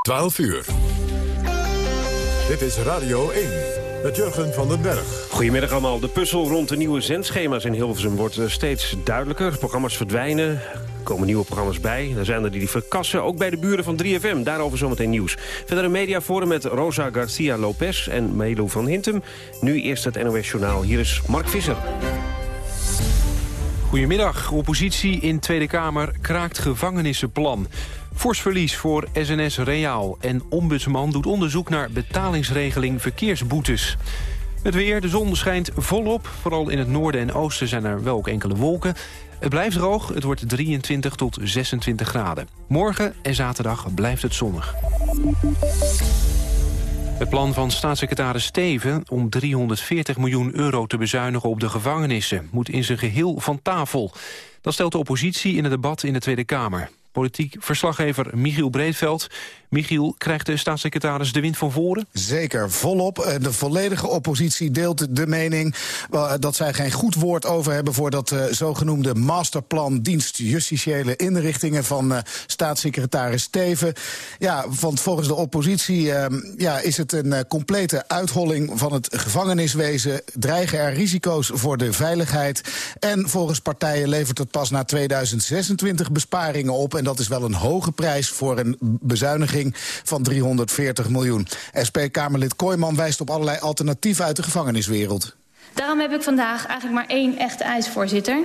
12 uur. Dit is Radio 1 met Jurgen van den Berg. Goedemiddag allemaal. De puzzel rond de nieuwe zendschema's in Hilversum wordt eh, steeds duidelijker. Programma's verdwijnen, er komen nieuwe programma's bij. Er zijn er die die verkassen, ook bij de buren van 3FM. Daarover zometeen nieuws. Verder een mediaforum met Rosa Garcia Lopez en Melo van Hintem. Nu eerst het NOS Journaal. Hier is Mark Visser. Goedemiddag. Oppositie in Tweede Kamer kraakt gevangenissenplan. Fors verlies voor SNS Reaal en ombudsman doet onderzoek naar betalingsregeling verkeersboetes. Het weer, de zon schijnt volop. Vooral in het noorden en oosten zijn er wel ook enkele wolken. Het blijft droog, het wordt 23 tot 26 graden. Morgen en zaterdag blijft het zonnig. Het plan van staatssecretaris Steven om 340 miljoen euro te bezuinigen op de gevangenissen moet in zijn geheel van tafel. Dat stelt de oppositie in het debat in de Tweede Kamer. Politiek verslaggever Michiel Breedveld. Michiel, krijgt de staatssecretaris de wind van voren? Zeker, volop. Eh, de volledige oppositie deelt de mening eh, dat zij geen goed woord over hebben voor dat uh, zogenoemde masterplan dienst justitiële inrichtingen van staatssecretaris Steven. Ja, want volgens de oppositie uh, ja, is het een complete uitholling van het gevangeniswezen. Dreigen er risico's voor de veiligheid. En volgens partijen levert het pas na 2026 besparingen op. En dat is wel een hoge prijs voor een bezuiniging van 340 miljoen. SP-Kamerlid Kooijman wijst op allerlei alternatieven uit de gevangeniswereld. Daarom heb ik vandaag eigenlijk maar één echte eis, voorzitter.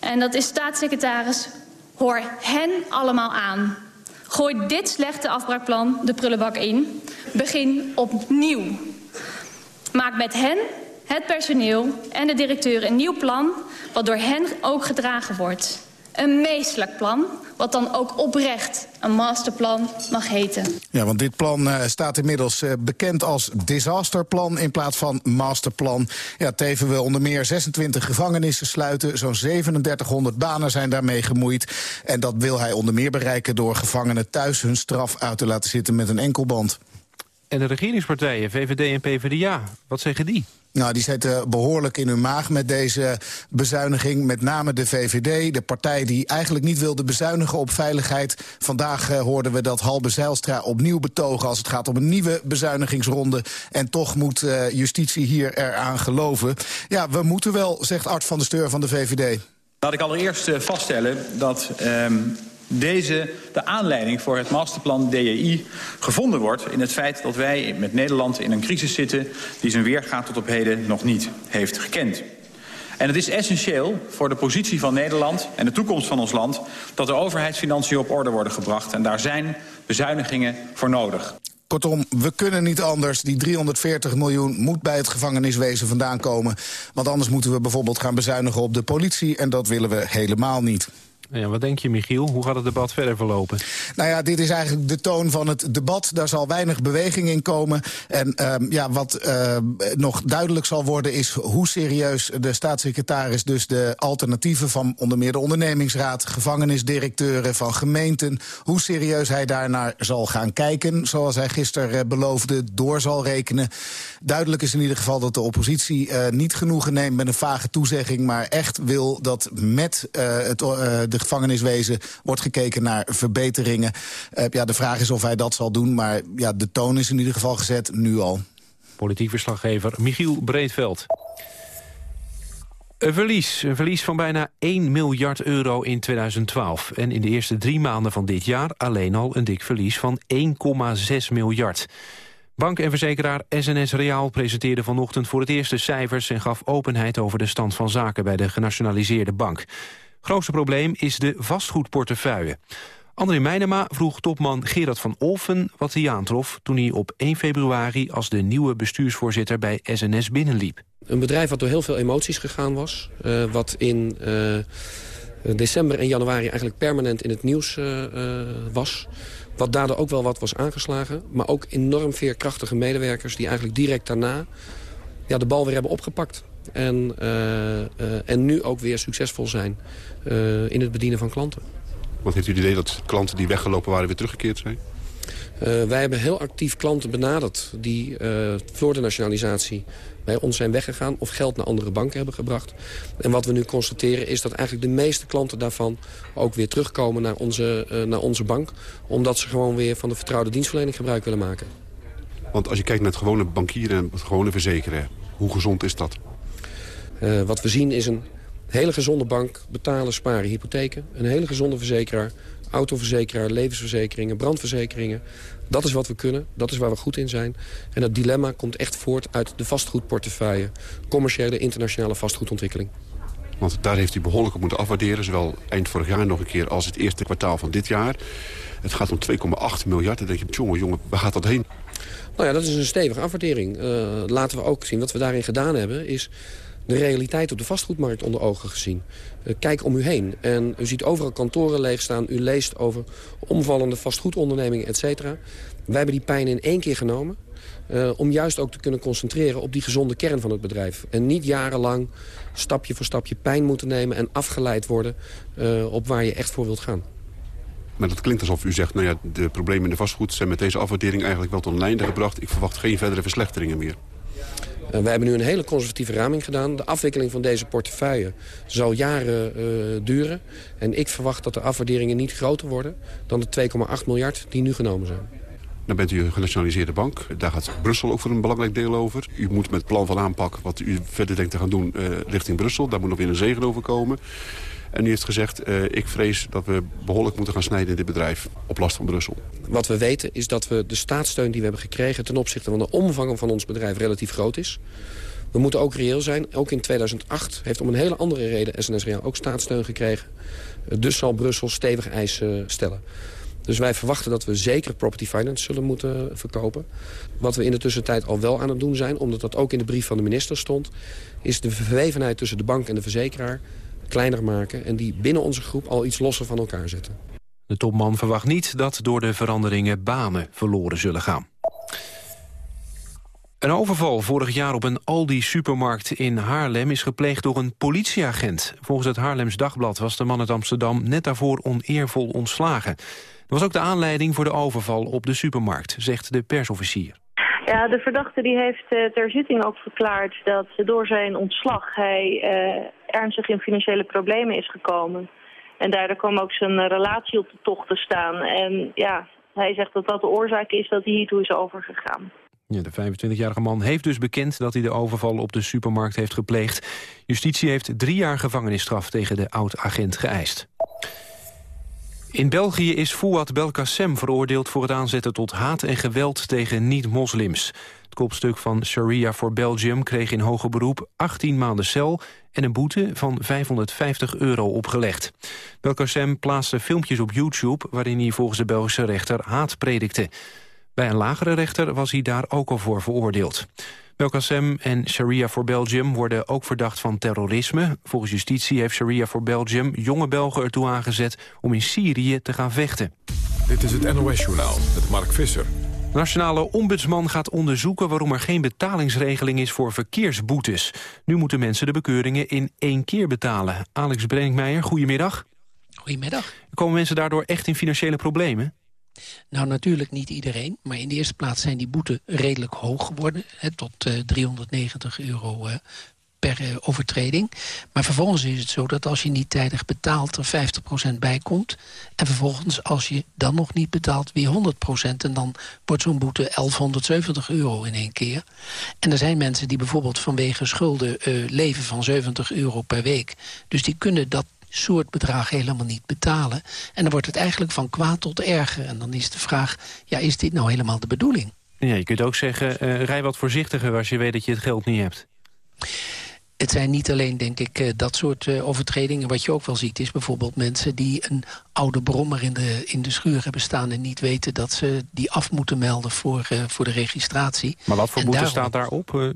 En dat is staatssecretaris, hoor hen allemaal aan. Gooi dit slechte afbraakplan de prullenbak in. Begin opnieuw. Maak met hen, het personeel en de directeur een nieuw plan... wat door hen ook gedragen wordt. Een meestelijk plan, wat dan ook oprecht een masterplan mag heten. Ja, want dit plan uh, staat inmiddels uh, bekend als disasterplan in plaats van masterplan. Ja, Teven wil onder meer 26 gevangenissen sluiten. Zo'n 3700 banen zijn daarmee gemoeid. En dat wil hij onder meer bereiken door gevangenen thuis hun straf uit te laten zitten met een enkelband. En de regeringspartijen, VVD en PvdA, wat zeggen die? Nou, die zitten behoorlijk in hun maag met deze bezuiniging. Met name de VVD, de partij die eigenlijk niet wilde bezuinigen op veiligheid. Vandaag uh, hoorden we dat Halbe Zijlstra opnieuw betogen... als het gaat om een nieuwe bezuinigingsronde. En toch moet uh, justitie hier eraan geloven. Ja, we moeten wel, zegt Art van der Steur van de VVD. Laat ik allereerst uh, vaststellen dat... Um deze de aanleiding voor het masterplan DEI gevonden wordt... in het feit dat wij met Nederland in een crisis zitten... die zijn weergaat tot op heden nog niet heeft gekend. En het is essentieel voor de positie van Nederland en de toekomst van ons land... dat de overheidsfinanciën op orde worden gebracht. En daar zijn bezuinigingen voor nodig. Kortom, we kunnen niet anders. Die 340 miljoen moet bij het gevangeniswezen vandaan komen. Want anders moeten we bijvoorbeeld gaan bezuinigen op de politie... en dat willen we helemaal niet. Ja, wat denk je, Michiel? Hoe gaat het debat verder verlopen? Nou ja, dit is eigenlijk de toon van het debat. Daar zal weinig beweging in komen. En um, ja, wat uh, nog duidelijk zal worden is hoe serieus de staatssecretaris... dus de alternatieven van onder meer de ondernemingsraad... gevangenisdirecteuren van gemeenten... hoe serieus hij daarnaar zal gaan kijken. Zoals hij gisteren uh, beloofde, door zal rekenen. Duidelijk is in ieder geval dat de oppositie uh, niet genoegen neemt... met een vage toezegging, maar echt wil dat met het, de gevangeniswezen wordt gekeken naar verbeteringen. Uh, ja, de vraag is of hij dat zal doen, maar ja, de toon is in ieder geval gezet nu al. Politiek verslaggever Michiel Breedveld. Een verlies, een verlies van bijna 1 miljard euro in 2012. En in de eerste drie maanden van dit jaar alleen al een dik verlies van 1,6 miljard. Bank en verzekeraar SNS Reaal presenteerde vanochtend voor het eerst de cijfers... en gaf openheid over de stand van zaken bij de genationaliseerde bank. Grootste probleem is de vastgoedportefeuille. André Meijnema vroeg topman Gerard van Olfen wat hij aantrof... toen hij op 1 februari als de nieuwe bestuursvoorzitter bij SNS binnenliep. Een bedrijf wat door heel veel emoties gegaan was. Uh, wat in uh, december en januari eigenlijk permanent in het nieuws uh, was. Wat daardoor ook wel wat was aangeslagen. Maar ook enorm veerkrachtige medewerkers die eigenlijk direct daarna... Ja, de bal weer hebben opgepakt. En, en nu ook weer succesvol zijn in het bedienen van klanten. Wat heeft u het idee dat klanten die weggelopen waren weer teruggekeerd zijn? Uh, wij hebben heel actief klanten benaderd die uh, voor de nationalisatie bij ons zijn weggegaan... of geld naar andere banken hebben gebracht. En wat we nu constateren is dat eigenlijk de meeste klanten daarvan... ook weer terugkomen naar onze, uh, naar onze bank... omdat ze gewoon weer van de vertrouwde dienstverlening gebruik willen maken. Want als je kijkt naar het gewone bankieren en het gewone verzekeren... hoe gezond is dat? wat we zien is een hele gezonde bank, betalen, sparen, hypotheken. Een hele gezonde verzekeraar, autoverzekeraar, levensverzekeringen, brandverzekeringen. Dat is wat we kunnen, dat is waar we goed in zijn. En dat dilemma komt echt voort uit de vastgoedportefeuille. Commerciële internationale vastgoedontwikkeling. Want daar heeft u behoorlijk op moeten afwaarderen. Zowel eind vorig jaar nog een keer als het eerste kwartaal van dit jaar. Het gaat om 2,8 miljard. Dan denk je, jongen, jongen, waar gaat dat heen? Nou ja, dat is een stevige afwaardering. Uh, laten we ook zien, wat we daarin gedaan hebben... is de realiteit op de vastgoedmarkt onder ogen gezien. Uh, kijk om u heen. En u ziet overal kantoren leegstaan. U leest over omvallende vastgoedondernemingen, et cetera. Wij hebben die pijn in één keer genomen. Uh, om juist ook te kunnen concentreren op die gezonde kern van het bedrijf. En niet jarenlang stapje voor stapje pijn moeten nemen... en afgeleid worden uh, op waar je echt voor wilt gaan. Maar dat klinkt alsof u zegt, nou ja, de problemen in de vastgoed... zijn met deze afwaardering eigenlijk wel tot een einde gebracht. Ik verwacht geen verdere verslechteringen meer. Uh, wij hebben nu een hele conservatieve raming gedaan. De afwikkeling van deze portefeuille zal jaren uh, duren. En ik verwacht dat de afwaarderingen niet groter worden... dan de 2,8 miljard die nu genomen zijn. Dan bent u een genationaliseerde bank. Daar gaat Brussel ook voor een belangrijk deel over. U moet met plan van aanpak wat u verder denkt te gaan doen uh, richting Brussel. Daar moet nog weer een zegen over komen. En u heeft gezegd, uh, ik vrees dat we behoorlijk moeten gaan snijden in dit bedrijf. Op last van Brussel. Wat we weten is dat we de staatssteun die we hebben gekregen... ten opzichte van de omvang van ons bedrijf relatief groot is. We moeten ook reëel zijn. Ook in 2008 heeft om een hele andere reden SNS Reaal ook staatssteun gekregen. Dus zal Brussel stevige eisen stellen. Dus wij verwachten dat we zeker property finance zullen moeten verkopen. Wat we in de tussentijd al wel aan het doen zijn, omdat dat ook in de brief van de minister stond... is de verwevenheid tussen de bank en de verzekeraar kleiner maken... en die binnen onze groep al iets losser van elkaar zetten. De topman verwacht niet dat door de veranderingen banen verloren zullen gaan. Een overval vorig jaar op een Aldi-supermarkt in Haarlem... is gepleegd door een politieagent. Volgens het Haarlems Dagblad was de man uit Amsterdam... net daarvoor oneervol ontslagen. Dat was ook de aanleiding voor de overval op de supermarkt, zegt de persofficier. Ja, de verdachte die heeft uh, ter zitting ook verklaard dat door zijn ontslag hij uh, ernstig in financiële problemen is gekomen. En daardoor kwam ook zijn relatie op de tocht te staan. En ja, hij zegt dat dat de oorzaak is dat hij hiertoe is overgegaan. Ja, de 25-jarige man heeft dus bekend dat hij de overval op de supermarkt heeft gepleegd. Justitie heeft drie jaar gevangenisstraf tegen de oud-agent geëist. In België is Fouad Belkacem veroordeeld voor het aanzetten tot haat en geweld tegen niet-moslims. Het kopstuk van Sharia for Belgium kreeg in hoger beroep 18 maanden cel en een boete van 550 euro opgelegd. Belkacem plaatste filmpjes op YouTube waarin hij volgens de Belgische rechter haat predikte. Bij een lagere rechter was hij daar ook al voor veroordeeld. Belkacem en Sharia for Belgium worden ook verdacht van terrorisme. Volgens justitie heeft Sharia for Belgium jonge Belgen ertoe aangezet... om in Syrië te gaan vechten. Dit is het NOS-journaal met Mark Visser. De nationale ombudsman gaat onderzoeken waarom er geen betalingsregeling is voor verkeersboetes. Nu moeten mensen de bekeuringen in één keer betalen. Alex Brenkmeijer, goedemiddag. Goedemiddag. Komen mensen daardoor echt in financiële problemen? Nou, natuurlijk niet iedereen. Maar in de eerste plaats zijn die boeten redelijk hoog geworden. Hè, tot uh, 390 euro uh, per uh, overtreding. Maar vervolgens is het zo dat als je niet tijdig betaalt... er 50% bij komt. En vervolgens, als je dan nog niet betaalt, weer 100%. En dan wordt zo'n boete 1170 euro in één keer. En er zijn mensen die bijvoorbeeld vanwege schulden leven van 70 euro per week. Dus die kunnen dat soort bedrag helemaal niet betalen. En dan wordt het eigenlijk van kwaad tot erger. En dan is de vraag, ja, is dit nou helemaal de bedoeling? Ja, je kunt ook zeggen, uh, rij wat voorzichtiger als je weet dat je het geld niet hebt. Het zijn niet alleen, denk ik, uh, dat soort uh, overtredingen. Wat je ook wel ziet is bijvoorbeeld mensen die een oude brommer in de, in de schuur hebben staan... en niet weten dat ze die af moeten melden voor, voor de registratie. Maar wat voor boete staat daarop?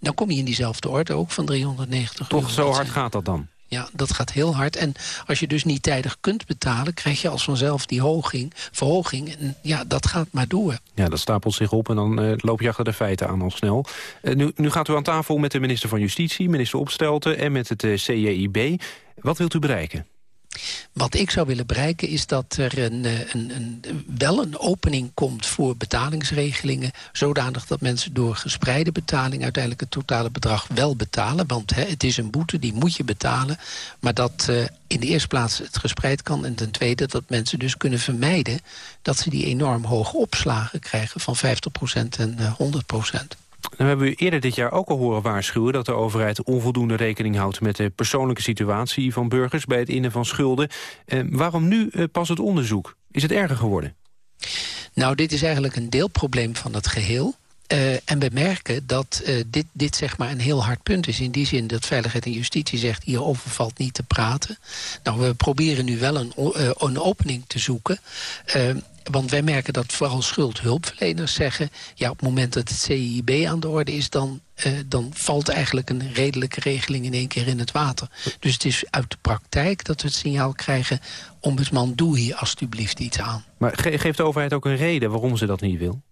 Dan kom je in diezelfde orde ook van 390 Toch zo hard gaat dat dan? Ja, dat gaat heel hard. En als je dus niet tijdig kunt betalen... krijg je als vanzelf die hoging, verhoging. En ja, dat gaat maar door. Ja, dat stapelt zich op en dan uh, loop je achter de feiten aan al snel. Uh, nu, nu gaat u aan tafel met de minister van Justitie, minister Opstelten... en met het uh, CJIB. Wat wilt u bereiken? Wat ik zou willen bereiken is dat er een, een, een, wel een opening komt voor betalingsregelingen... zodanig dat mensen door gespreide betaling uiteindelijk het totale bedrag wel betalen. Want hè, het is een boete, die moet je betalen. Maar dat uh, in de eerste plaats het gespreid kan. En ten tweede dat mensen dus kunnen vermijden... dat ze die enorm hoge opslagen krijgen van 50% en uh, 100%. Dan hebben we eerder dit jaar ook al horen waarschuwen... dat de overheid onvoldoende rekening houdt met de persoonlijke situatie van burgers... bij het innen van schulden. Eh, waarom nu eh, pas het onderzoek? Is het erger geworden? Nou, dit is eigenlijk een deelprobleem van het geheel. Uh, en we merken dat uh, dit, dit zeg maar een heel hard punt is. In die zin dat Veiligheid en Justitie zegt... hierover valt niet te praten. Nou, we proberen nu wel een, een opening te zoeken. Want wij merken dat vooral schuldhulpverleners zeggen... ja, op het moment dat het CIB aan de orde is... Dan, uh, dan valt eigenlijk een redelijke regeling in één keer in het water. Dus het is uit de praktijk dat we het signaal krijgen... ombudsman, doe hier alstublieft iets aan. Maar ge geeft de overheid ook een reden waarom ze dat niet wil?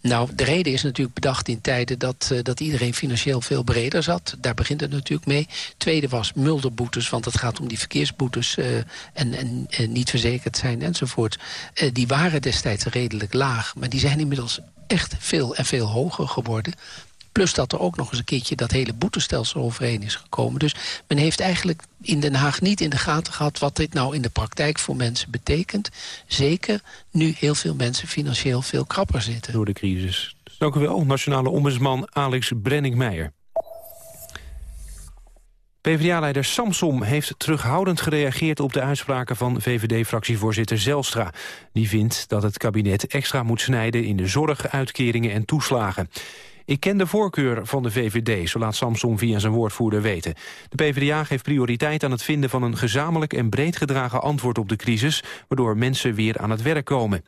Nou, de reden is natuurlijk bedacht in tijden dat, uh, dat iedereen financieel veel breder zat. Daar begint het natuurlijk mee. Tweede was mulderboetes, want het gaat om die verkeersboetes... Uh, en, en niet verzekerd zijn enzovoort. die waren destijds redelijk laag, maar die zijn inmiddels echt veel en veel hoger geworden. Plus dat er ook nog eens een keertje dat hele boetestelsel overheen is gekomen. Dus men heeft eigenlijk in Den Haag niet in de gaten gehad... wat dit nou in de praktijk voor mensen betekent. Zeker nu heel veel mensen financieel veel krapper zitten. Door de crisis. Dank u wel, nationale ombudsman Alex Brenning-Meijer. PvdA-leider Samsom heeft terughoudend gereageerd op de uitspraken van VVD-fractievoorzitter Zelstra. Die vindt dat het kabinet extra moet snijden in de zorg, uitkeringen en toeslagen. Ik ken de voorkeur van de VVD, zo laat Samson via zijn woordvoerder weten. De PvdA geeft prioriteit aan het vinden van een gezamenlijk en breed gedragen antwoord op de crisis, waardoor mensen weer aan het werk komen.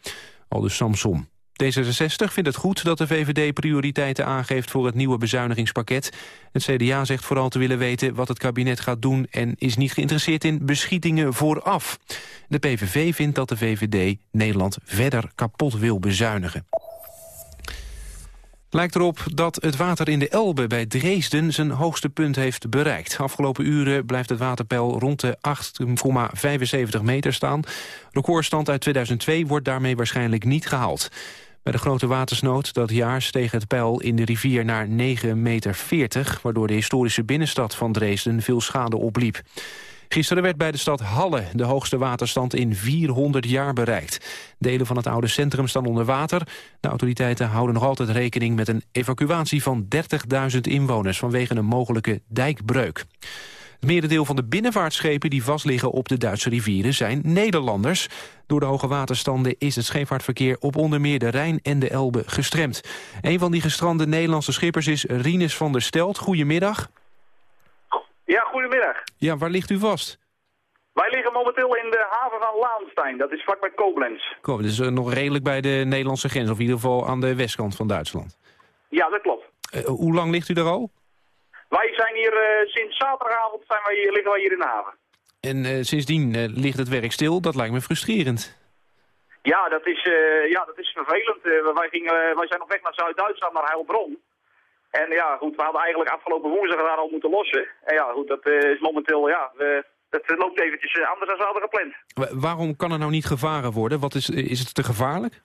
Al dus Samson. D66 vindt het goed dat de VVD prioriteiten aangeeft voor het nieuwe bezuinigingspakket. Het CDA zegt vooral te willen weten wat het kabinet gaat doen en is niet geïnteresseerd in beschietingen vooraf. De PVV vindt dat de VVD Nederland verder kapot wil bezuinigen. Lijkt erop dat het water in de Elbe bij Dresden zijn hoogste punt heeft bereikt. Afgelopen uren blijft het waterpeil rond de 8,75 meter staan. Recordstand uit 2002 wordt daarmee waarschijnlijk niet gehaald. Bij de grote watersnood dat jaar steeg het peil in de rivier naar 9,40 meter... waardoor de historische binnenstad van Dresden veel schade opliep. Gisteren werd bij de stad Halle de hoogste waterstand in 400 jaar bereikt. Delen van het oude centrum staan onder water. De autoriteiten houden nog altijd rekening met een evacuatie van 30.000 inwoners vanwege een mogelijke dijkbreuk. Het merendeel van de binnenvaartschepen die vastliggen op de Duitse rivieren zijn Nederlanders. Door de hoge waterstanden is het scheepvaartverkeer op onder meer de Rijn en de Elbe gestremd. Een van die gestrande Nederlandse schippers is Rinus van der Stelt. Goedemiddag. Ja, goedemiddag. Ja, waar ligt u vast? Wij liggen momenteel in de haven van Laanstein. Dat is vlakbij Koblenz. Kom, dus uh, nog redelijk bij de Nederlandse grens, of in ieder geval aan de westkant van Duitsland. Ja, dat klopt. Uh, hoe lang ligt u daar al? Wij zijn hier uh, sinds zaterdagavond zijn wij hier, liggen wij hier in de haven. En sindsdien ligt het werk stil. Dat lijkt me frustrerend. Ja, dat is, ja, dat is vervelend. wij, gingen, wij zijn op weg naar Zuid-Duitsland, naar Heilbronn. En ja, goed, we hadden eigenlijk afgelopen woensdag daar al moeten lossen. En ja, goed, dat uh, is momenteel, ja, we, dat loopt eventjes uh, anders dan we hadden gepland. waarom kan er nou niet gevaren worden? Wat is, is het te gevaarlijk?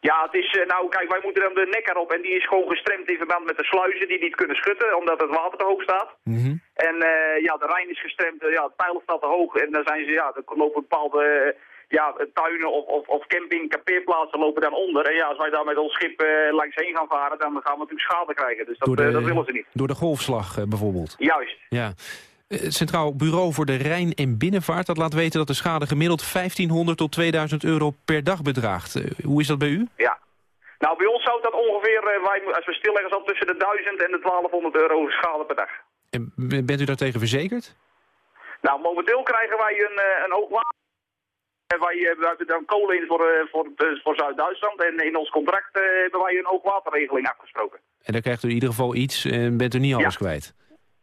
Ja, het is, nou kijk, wij moeten dan de nek erop en die is gewoon gestremd in verband met de sluizen die niet kunnen schutten, omdat het water te hoog staat. Mm -hmm. En ja, de Rijn is gestremd, ja, het pijl staat te hoog en dan zijn ze, ja, er lopen bepaalde ja, tuinen of, of, of camping, kampeerplaatsen lopen dan onder. En ja, als wij daar met ons schip uh, langs heen gaan varen, dan gaan we natuurlijk schade krijgen. Dus dat, de, uh, dat willen ze niet. Door de golfslag uh, bijvoorbeeld? Juist. Ja. Het Centraal Bureau voor de Rijn en Binnenvaart dat laat weten dat de schade gemiddeld 1500 tot 2000 euro per dag bedraagt. hoe is dat bij u? Ja. Nou, bij ons zou dat ongeveer, wij, als we stilleggen, zo tussen de 1000 en de 1200 euro schade per dag. En bent u daartegen verzekerd? Nou, momenteel krijgen wij een, een hoogwater wij hebben dan kolen in voor, voor, voor Zuid-Duitsland. En in ons contract hebben wij een hoogwaterregeling afgesproken. En dan krijgt u in ieder geval iets en bent u niet alles ja. kwijt?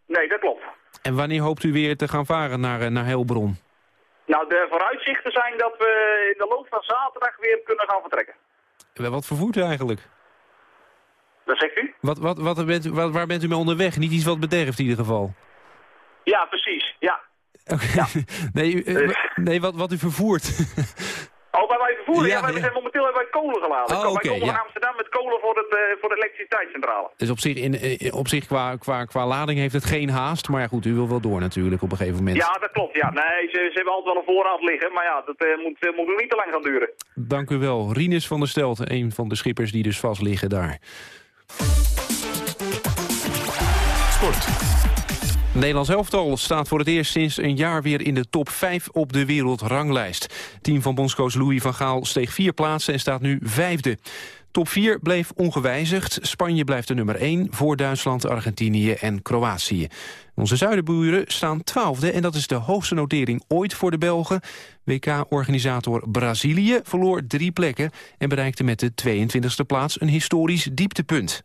Nee, dat klopt. En wanneer hoopt u weer te gaan varen naar, naar Heilbron? Nou, de vooruitzichten zijn dat we in de loop van zaterdag weer kunnen gaan vertrekken. Wat vervoert u eigenlijk? Dat zegt u? Wat, wat, wat bent, waar bent u mee onderweg? Niet iets wat bederft in ieder geval? Ja, precies. Ja. nee, uh, nee wat, wat u vervoert. Oh, bij wij vervoeren? Ja, zijn momenteel bij kolen geladen. Oh, wij okay, komen ja. van Amsterdam met kolen voor, het, uh, voor de elektriciteitscentrale. Dus op zich, in, op zich qua, qua, qua lading heeft het geen haast. Maar ja, goed, u wil wel door natuurlijk op een gegeven moment. Ja, dat klopt. Ja. Nee, ze, ze hebben altijd wel een voorraad liggen. Maar ja, dat uh, moet, moet niet te lang gaan duren. Dank u wel. Rinus van der Stelten, een van de schippers die dus vast liggen daar. Sport. Nederlands elftal staat voor het eerst sinds een jaar weer in de top 5 op de wereldranglijst. Team van bondscoach Louis van Gaal steeg vier plaatsen en staat nu vijfde. Top 4 bleef ongewijzigd. Spanje blijft de nummer 1 voor Duitsland, Argentinië en Kroatië. Onze zuidenburen staan twaalfde en dat is de hoogste notering ooit voor de Belgen. WK-organisator Brazilië verloor drie plekken en bereikte met de 22e plaats een historisch dieptepunt.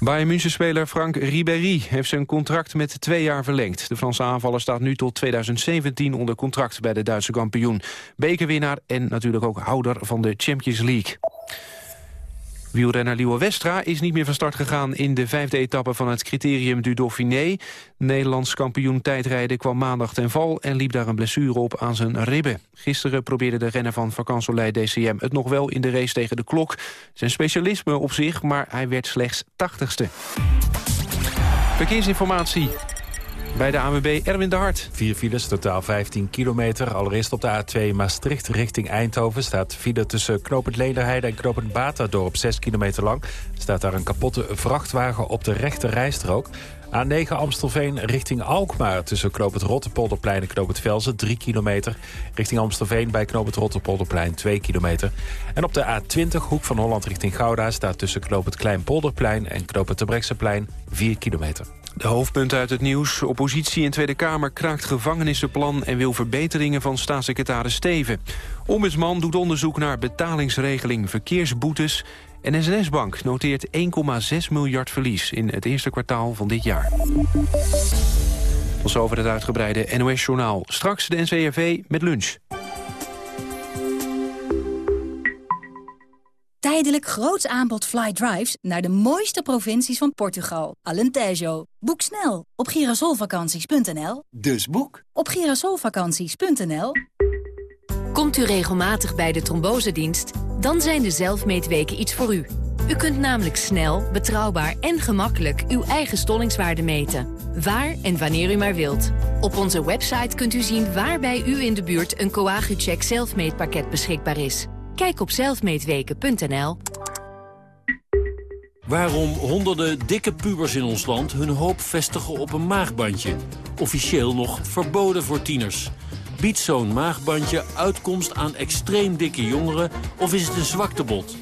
Bayern München-speler Frank Ribéry heeft zijn contract met twee jaar verlengd. De Franse aanvaller staat nu tot 2017 onder contract bij de Duitse kampioen. Bekerwinnaar en natuurlijk ook houder van de Champions League. Wielrenner Liewe Westra is niet meer van start gegaan in de vijfde etappe van het criterium du Dauphiné. Nederlands kampioen tijdrijden kwam maandag ten val en liep daar een blessure op aan zijn ribben. Gisteren probeerde de renner van Vacansoleil DCM het nog wel in de race tegen de klok. Zijn specialisme op zich, maar hij werd slechts tachtigste. Verkeersinformatie. Bij de ANWB Erwin de Hart. Vier files, totaal 15 kilometer. Allereerst op de A2 Maastricht richting Eindhoven... staat file tussen Knopend Lederheide en Knopend Batadorp 6 kilometer lang. Staat daar een kapotte vrachtwagen op de rechte rijstrook. A9 Amstelveen richting Alkmaar tussen Knoopend Rotterpolderplein en Knoopend Velzen 3 kilometer. Richting Amstelveen bij Knoopend Rotterpolderplein 2 kilometer. En op de A20 Hoek van Holland richting Gouda staat tussen Knoopend Kleinpolderplein en Knoopend Terbrechtseplein 4 kilometer. De hoofdpunten uit het nieuws. Oppositie in Tweede Kamer kraakt gevangenissenplan... en wil verbeteringen van staatssecretaris Steven. Ombudsman doet onderzoek naar betalingsregeling verkeersboetes... en SNS-bank noteert 1,6 miljard verlies... in het eerste kwartaal van dit jaar. Tot zover het uitgebreide NOS-journaal. Straks de NCRV met lunch. Tijdelijk groots aanbod fly drives naar de mooiste provincies van Portugal. Alentejo. Boek snel op girasolvakanties.nl. Dus boek op girasolvakanties.nl. Komt u regelmatig bij de trombosedienst? Dan zijn de zelfmeetweken iets voor u. U kunt namelijk snel, betrouwbaar en gemakkelijk uw eigen stollingswaarde meten. Waar en wanneer u maar wilt. Op onze website kunt u zien waar bij u in de buurt een Coagucheck zelfmeetpakket beschikbaar is. Kijk op zelfmeetweken.nl. Waarom honderden dikke pubers in ons land hun hoop vestigen op een maagbandje. Officieel nog verboden voor tieners. Biedt zo'n maagbandje uitkomst aan extreem dikke jongeren of is het een zwaktebod?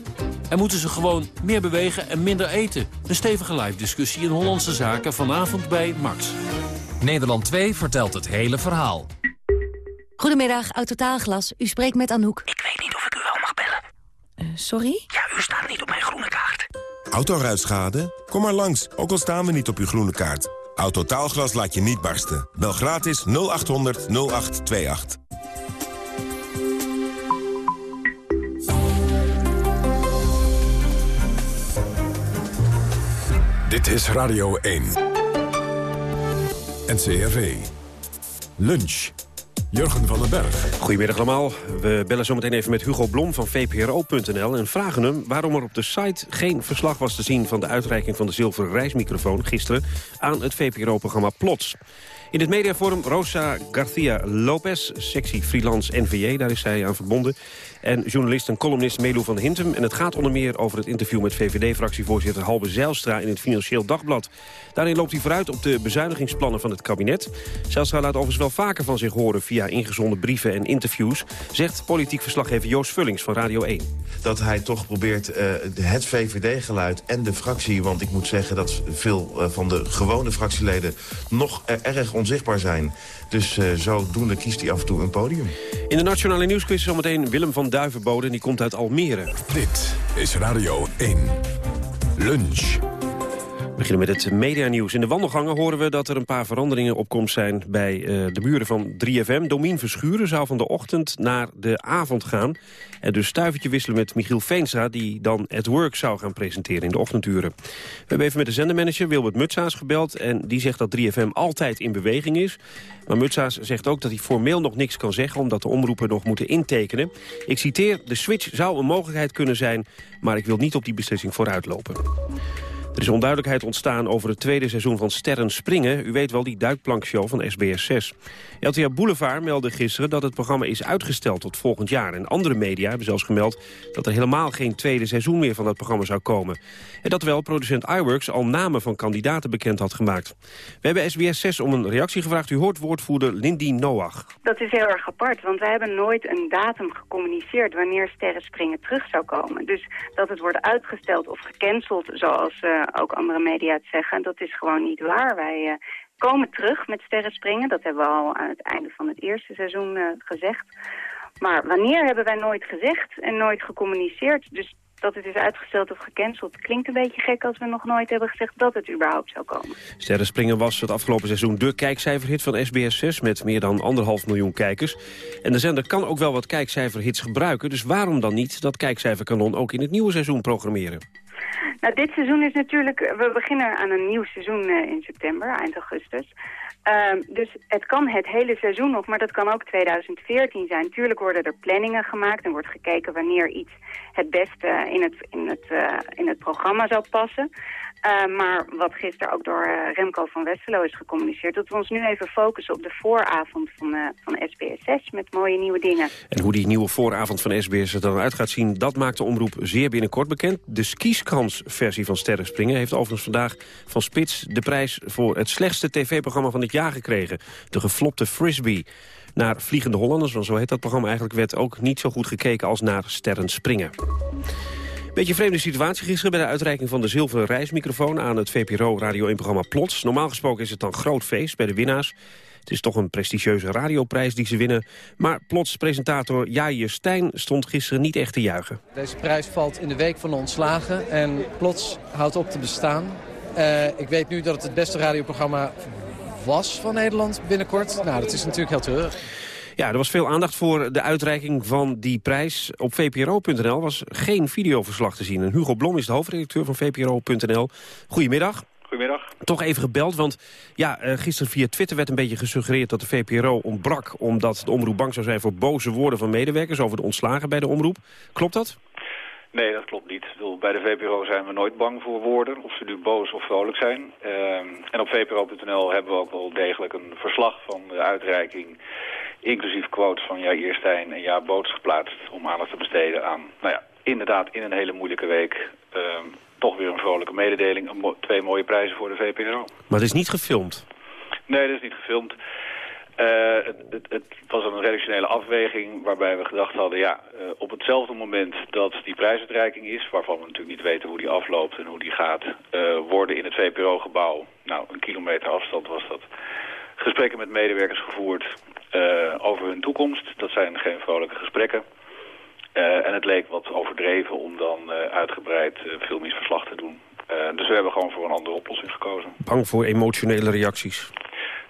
En moeten ze gewoon meer bewegen en minder eten? Een stevige live-discussie in Hollandse Zaken vanavond bij Max. Nederland 2 vertelt het hele verhaal. Goedemiddag, Autotaalglas. U spreekt met Anouk. Ik weet niet of ik u wel mag bellen. Uh, sorry? Ja, u staat niet op mijn groene kaart. Autoruitschade? Kom maar langs, ook al staan we niet op uw groene kaart. Autotaalglas laat je niet barsten. Bel gratis 0800 0828. Dit is Radio 1. NCRV. Lunch. Jurgen van den Berg. Goedemiddag allemaal. We bellen zometeen even met Hugo Blom van VPRO.nl... en vragen hem waarom er op de site geen verslag was te zien... van de uitreiking van de zilveren reismicrofoon gisteren... aan het VPRO-programma Plots. In het mediaforum Rosa Garcia Lopez, sectie freelance NVJ, daar is zij aan verbonden. En journalist en columnist Melo van Hintem. En het gaat onder meer over het interview met VVD-fractievoorzitter Halbe Zijlstra in het Financieel Dagblad. Daarin loopt hij vooruit op de bezuinigingsplannen van het kabinet. Zijlstra laat overigens wel vaker van zich horen via ingezonden brieven en interviews, zegt politiek verslaggever Joost Vullings van Radio 1. Dat hij toch probeert uh, het VVD-geluid en de fractie, want ik moet zeggen dat veel uh, van de gewone fractieleden nog uh, erg onzichtbaar zijn. Dus uh, zodoende kiest hij af en toe een podium. In de Nationale Nieuwsquiz zometeen Willem van Duivenbode. En die komt uit Almere. Dit is Radio 1. Lunch. We beginnen met het medianieuws. In de wandelgangen horen we dat er een paar veranderingen op komst zijn... bij uh, de buren van 3FM. Domien Verschuren zou van de ochtend naar de avond gaan. En dus stuivertje wisselen met Michiel Veenstra... die dan at work zou gaan presenteren in de ochtenduren. We hebben even met de zendermanager Wilbert Mutsaas gebeld... en die zegt dat 3FM altijd in beweging is. Maar Mutsaas zegt ook dat hij formeel nog niks kan zeggen... omdat de omroepen nog moeten intekenen. Ik citeer, de switch zou een mogelijkheid kunnen zijn... maar ik wil niet op die beslissing vooruitlopen. Er is onduidelijkheid ontstaan over het tweede seizoen van Sterren Springen. U weet wel, die duikplankshow van SBS 6. LTA Boulevard meldde gisteren dat het programma is uitgesteld tot volgend jaar. En andere media hebben zelfs gemeld dat er helemaal geen tweede seizoen meer van dat programma zou komen. En dat wel producent iWorks al namen van kandidaten bekend had gemaakt. We hebben SBS 6 om een reactie gevraagd. U hoort woordvoerder Lindy Noach. Dat is heel erg apart, want wij hebben nooit een datum gecommuniceerd wanneer Sterren Springen terug zou komen. Dus dat het wordt uitgesteld of gecanceld, zoals uh, ook andere media het zeggen, dat is gewoon niet waar. Wij uh, komen terug met sterren springen. Dat hebben we al aan het einde van het eerste seizoen uh, gezegd. Maar wanneer hebben wij nooit gezegd en nooit gecommuniceerd. Dus dat het is uitgesteld of gecanceld klinkt een beetje gek als we nog nooit hebben gezegd dat het überhaupt zou komen. Sterren Springen was het afgelopen seizoen de kijkcijferhit van SBS 6 met meer dan anderhalf miljoen kijkers. En de zender kan ook wel wat kijkcijferhits gebruiken, dus waarom dan niet dat kijkcijferkanon ook in het nieuwe seizoen programmeren? Nou, dit seizoen is natuurlijk... We beginnen aan een nieuw seizoen uh, in september, eind augustus. Uh, dus het kan het hele seizoen nog, maar dat kan ook 2014 zijn. Tuurlijk worden er planningen gemaakt en wordt gekeken wanneer iets het beste in het, in het, uh, in het programma zou passen. Uh, maar wat gisteren ook door uh, Remco van Westerlo is gecommuniceerd... dat we ons nu even focussen op de vooravond van, uh, van SBS6 met mooie nieuwe dingen. En hoe die nieuwe vooravond van SBS er dan uit gaat zien... dat maakt de omroep zeer binnenkort bekend. De skiskans-versie van Sterren Springen heeft overigens vandaag van Spits... de prijs voor het slechtste tv-programma van dit jaar gekregen. De geflopte Frisbee naar Vliegende Hollanders, want zo heet dat programma eigenlijk... werd ook niet zo goed gekeken als naar Sterren Springen. Beetje vreemde situatie gisteren bij de uitreiking van de zilveren reismicrofoon aan het VPRO Radio 1-programma Plots. Normaal gesproken is het dan groot feest bij de winnaars. Het is toch een prestigieuze radioprijs die ze winnen. Maar Plots presentator Jair Stijn stond gisteren niet echt te juichen. Deze prijs valt in de week van de ontslagen en Plots houdt op te bestaan. Uh, ik weet nu dat het het beste radioprogramma was van Nederland binnenkort. Nou, dat is natuurlijk heel treurig. Ja, er was veel aandacht voor de uitreiking van die prijs. Op vpro.nl was geen videoverslag te zien. En Hugo Blom is de hoofdredacteur van vpro.nl. Goedemiddag. Goedemiddag. Toch even gebeld, want ja, uh, gisteren via Twitter werd een beetje gesuggereerd dat de VPRO ontbrak... omdat de omroep bang zou zijn voor boze woorden van medewerkers over de ontslagen bij de omroep. Klopt dat? Nee, dat klopt niet. Bij de VPRO zijn we nooit bang voor woorden, of ze nu boos of vrolijk zijn. Uh, en op vpro.nl hebben we ook wel degelijk een verslag van de uitreiking inclusief quotes van Jair Stijn en Ja Boots geplaatst... om aandacht te besteden aan, nou ja, inderdaad in een hele moeilijke week... Uh, toch weer een vrolijke mededeling, mo twee mooie prijzen voor de VPRO. Maar het is niet gefilmd? Nee, dat is niet gefilmd. Uh, het, het, het, was een redactionele afweging waarbij we gedacht hadden... ja, uh, op hetzelfde moment dat die prijsuitreiking is... waarvan we natuurlijk niet weten hoe die afloopt en hoe die gaat... Uh, worden in het VPRO-gebouw, nou, een kilometer afstand was dat... gesprekken met medewerkers gevoerd over hun toekomst. Dat zijn geen vrolijke gesprekken. Uh, en het leek wat overdreven om dan uh, uitgebreid filmisch verslag te doen. dus we hebben gewoon voor een andere oplossing gekozen. Bang voor emotionele reacties?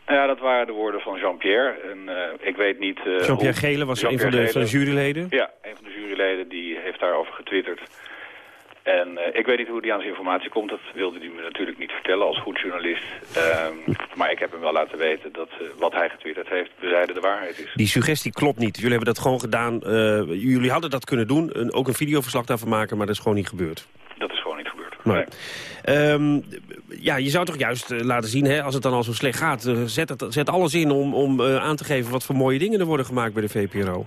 Nou ja, dat waren de woorden van Jean-Pierre. En ik weet niet... Jean-Pierre Gele was Jean een van de, van de juryleden? Ja, een van de juryleden die heeft daarover getwitterd. En uh, ik weet niet hoe die aan zijn informatie komt. Dat wilde hij me natuurlijk niet vertellen als goed journalist. Um, maar ik heb hem wel laten weten dat uh, wat hij getwitterd heeft bezijden de waarheid is. Die suggestie klopt niet. Jullie hebben dat gewoon gedaan. Uh, jullie hadden dat kunnen doen. Een, ook een videoverslag daarvan maken, maar dat is gewoon niet gebeurd. Dat is gewoon niet gebeurd. Nee. Um, ja, je zou toch juist laten zien, hè, als het dan al zo slecht gaat... zet, het, zet alles in om, om aan te geven wat voor mooie dingen er worden gemaakt bij de VPRO.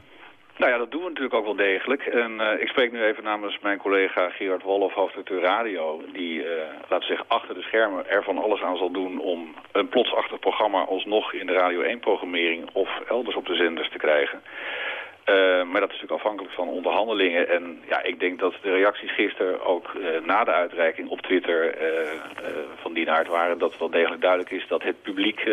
Nou ja, dat doen we natuurlijk ook wel degelijk. En uh, ik spreek nu even namens mijn collega Gerard Wollof, hoofdredacteur Radio... die, uh, laten we zeggen, achter de schermen er van alles aan zal doen... om een plotsachtig programma alsnog in de Radio 1-programmering... of elders op de zenders te krijgen. Uh, maar dat is natuurlijk afhankelijk van onderhandelingen. En ja, ik denk dat de reacties gisteren ook na de uitreiking op Twitter van die aard waren... dat wel degelijk duidelijk is dat het publiek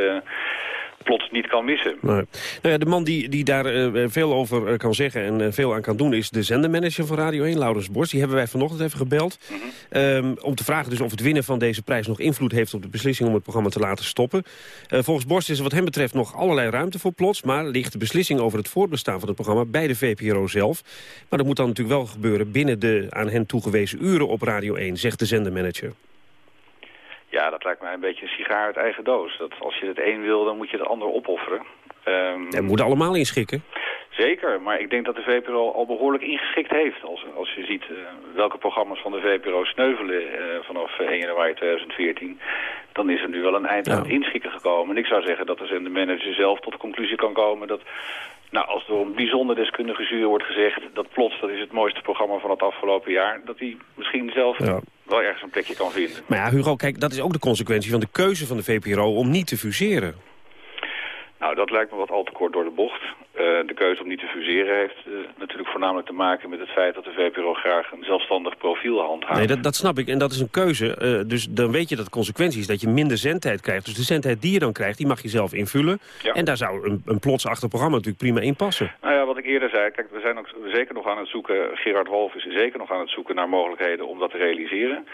plots niet kan missen. Nee. Nou ja, de man die, die daar uh, veel over uh, kan zeggen en uh, veel aan kan doen... is de zendermanager van Radio 1, Laurens Borst. Die hebben wij vanochtend even gebeld. Mm -hmm. um, om te vragen dus of het winnen van deze prijs nog invloed heeft... op de beslissing om het programma te laten stoppen. volgens Borst is er wat hem betreft nog allerlei ruimte voor plots... maar ligt de beslissing over het voortbestaan van het programma... bij de VPRO zelf. Maar dat moet dan natuurlijk wel gebeuren... binnen de aan hen toegewezen uren op Radio 1, zegt de zendermanager. Ja, dat lijkt mij een beetje een sigaar uit eigen doos. Dat als je het een wil, dan moet je het ander opofferen. Um, ja, we moeten allemaal inschikken. Zeker, maar ik denk dat de VPRO al behoorlijk ingeschikt heeft. Als, als je ziet uh, welke programma's van de VPRO sneuvelen uh, vanaf 1 januari 2014... dan is er nu wel een eind aan het inschikken gekomen. En ik zou zeggen dat de manager zelf tot de conclusie kan komen... dat nou, als door een bijzonder deskundige jury wordt gezegd... dat plots, dat is het mooiste programma van het afgelopen jaar... dat hij misschien zelf ja. wel ergens een plekje kan vinden. Maar ja, Hugo, kijk, dat is ook de consequentie van de keuze van de VPRO... om niet te fuseren. Nou, dat lijkt me wat al te kort door de bocht. Uh, de keuze om niet te fuseren heeft uh, natuurlijk voornamelijk te maken met het feit dat de VPRO graag een zelfstandig profiel handhaaft. Nee, dat, dat snap ik. En dat is een keuze. Uh, dus dan weet je dat de consequentie is dat je minder zendtijd krijgt. Dus de zendtijd die je dan krijgt, die mag je zelf invullen. Ja. En daar zou een, een plotsachtig programma natuurlijk prima in passen. Nou ja, wat ik eerder zei, kijk, we zijn ook zeker nog aan het zoeken, Gerard Wolf is zeker nog aan het zoeken naar mogelijkheden om dat te realiseren.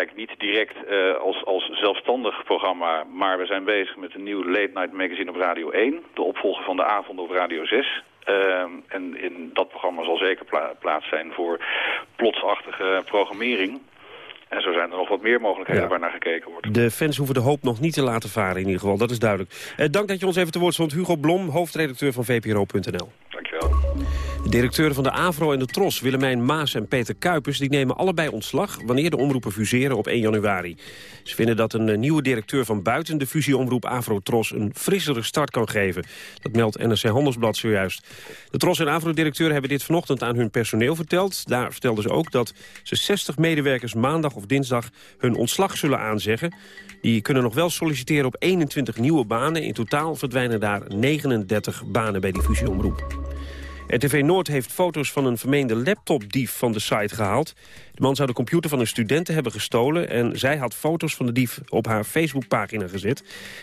Kijk, niet direct uh, als, als zelfstandig programma, maar we zijn bezig met een nieuw late night magazine op Radio 1. De opvolger van de avond op Radio 6. Uh, en in dat programma zal zeker pla plaats zijn voor plotsachtige programmering. En zo zijn er nog wat meer mogelijkheden ja. waar naar gekeken wordt. De fans hoeven de hoop nog niet te laten varen in ieder geval, dat is duidelijk. Uh, dank dat je ons even te woord stond. Hugo Blom, hoofdredacteur van VPRO.nl. Dankjewel. De directeuren van de AVRO en de TROS, Willemijn Maas en Peter Kuipers... die nemen allebei ontslag wanneer de omroepen fuseren op 1 januari. Ze vinden dat een nieuwe directeur van buiten de fusieomroep AVRO-TROS... een frissere start kan geven. Dat meldt NRC Handelsblad zojuist. De TROS en AVRO-directeuren hebben dit vanochtend aan hun personeel verteld. Daar vertelden ze ook dat ze 60 medewerkers maandag of dinsdag hun ontslag zullen aanzeggen. Die kunnen nog wel solliciteren op 21 nieuwe banen. In totaal verdwijnen daar 39 banen bij die fusieomroep. RTV Noord heeft foto's van een vermeende laptopdief van de site gehaald. De man zou de computer van een studenten hebben gestolen... en zij had foto's van de dief op haar Facebookpagina gezet.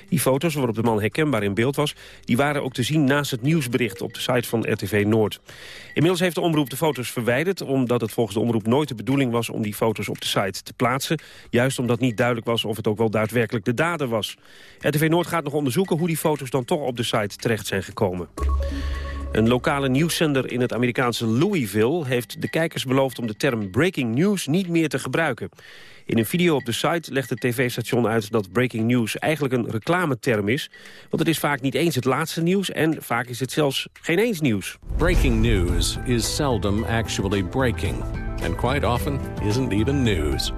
Die foto's, waarop de man herkenbaar in beeld was... die waren ook te zien naast het nieuwsbericht op de site van RTV Noord. Inmiddels heeft de omroep de foto's verwijderd... omdat het volgens de omroep nooit de bedoeling was om die foto's op de site te plaatsen. Juist omdat niet duidelijk was of het ook wel daadwerkelijk de dader was. RTV Noord gaat nog onderzoeken hoe die foto's dan toch op de site terecht zijn gekomen. Een lokale nieuwszender in het Amerikaanse Louisville heeft de kijkers beloofd om de term breaking news niet meer te gebruiken. In een video op de site legt het tv-station uit dat breaking news eigenlijk een reclameterm is. Want het is vaak niet eens het laatste nieuws en vaak is het zelfs geen eens nieuws. Breaking news is seldom actually breaking. And quite often isn't even news.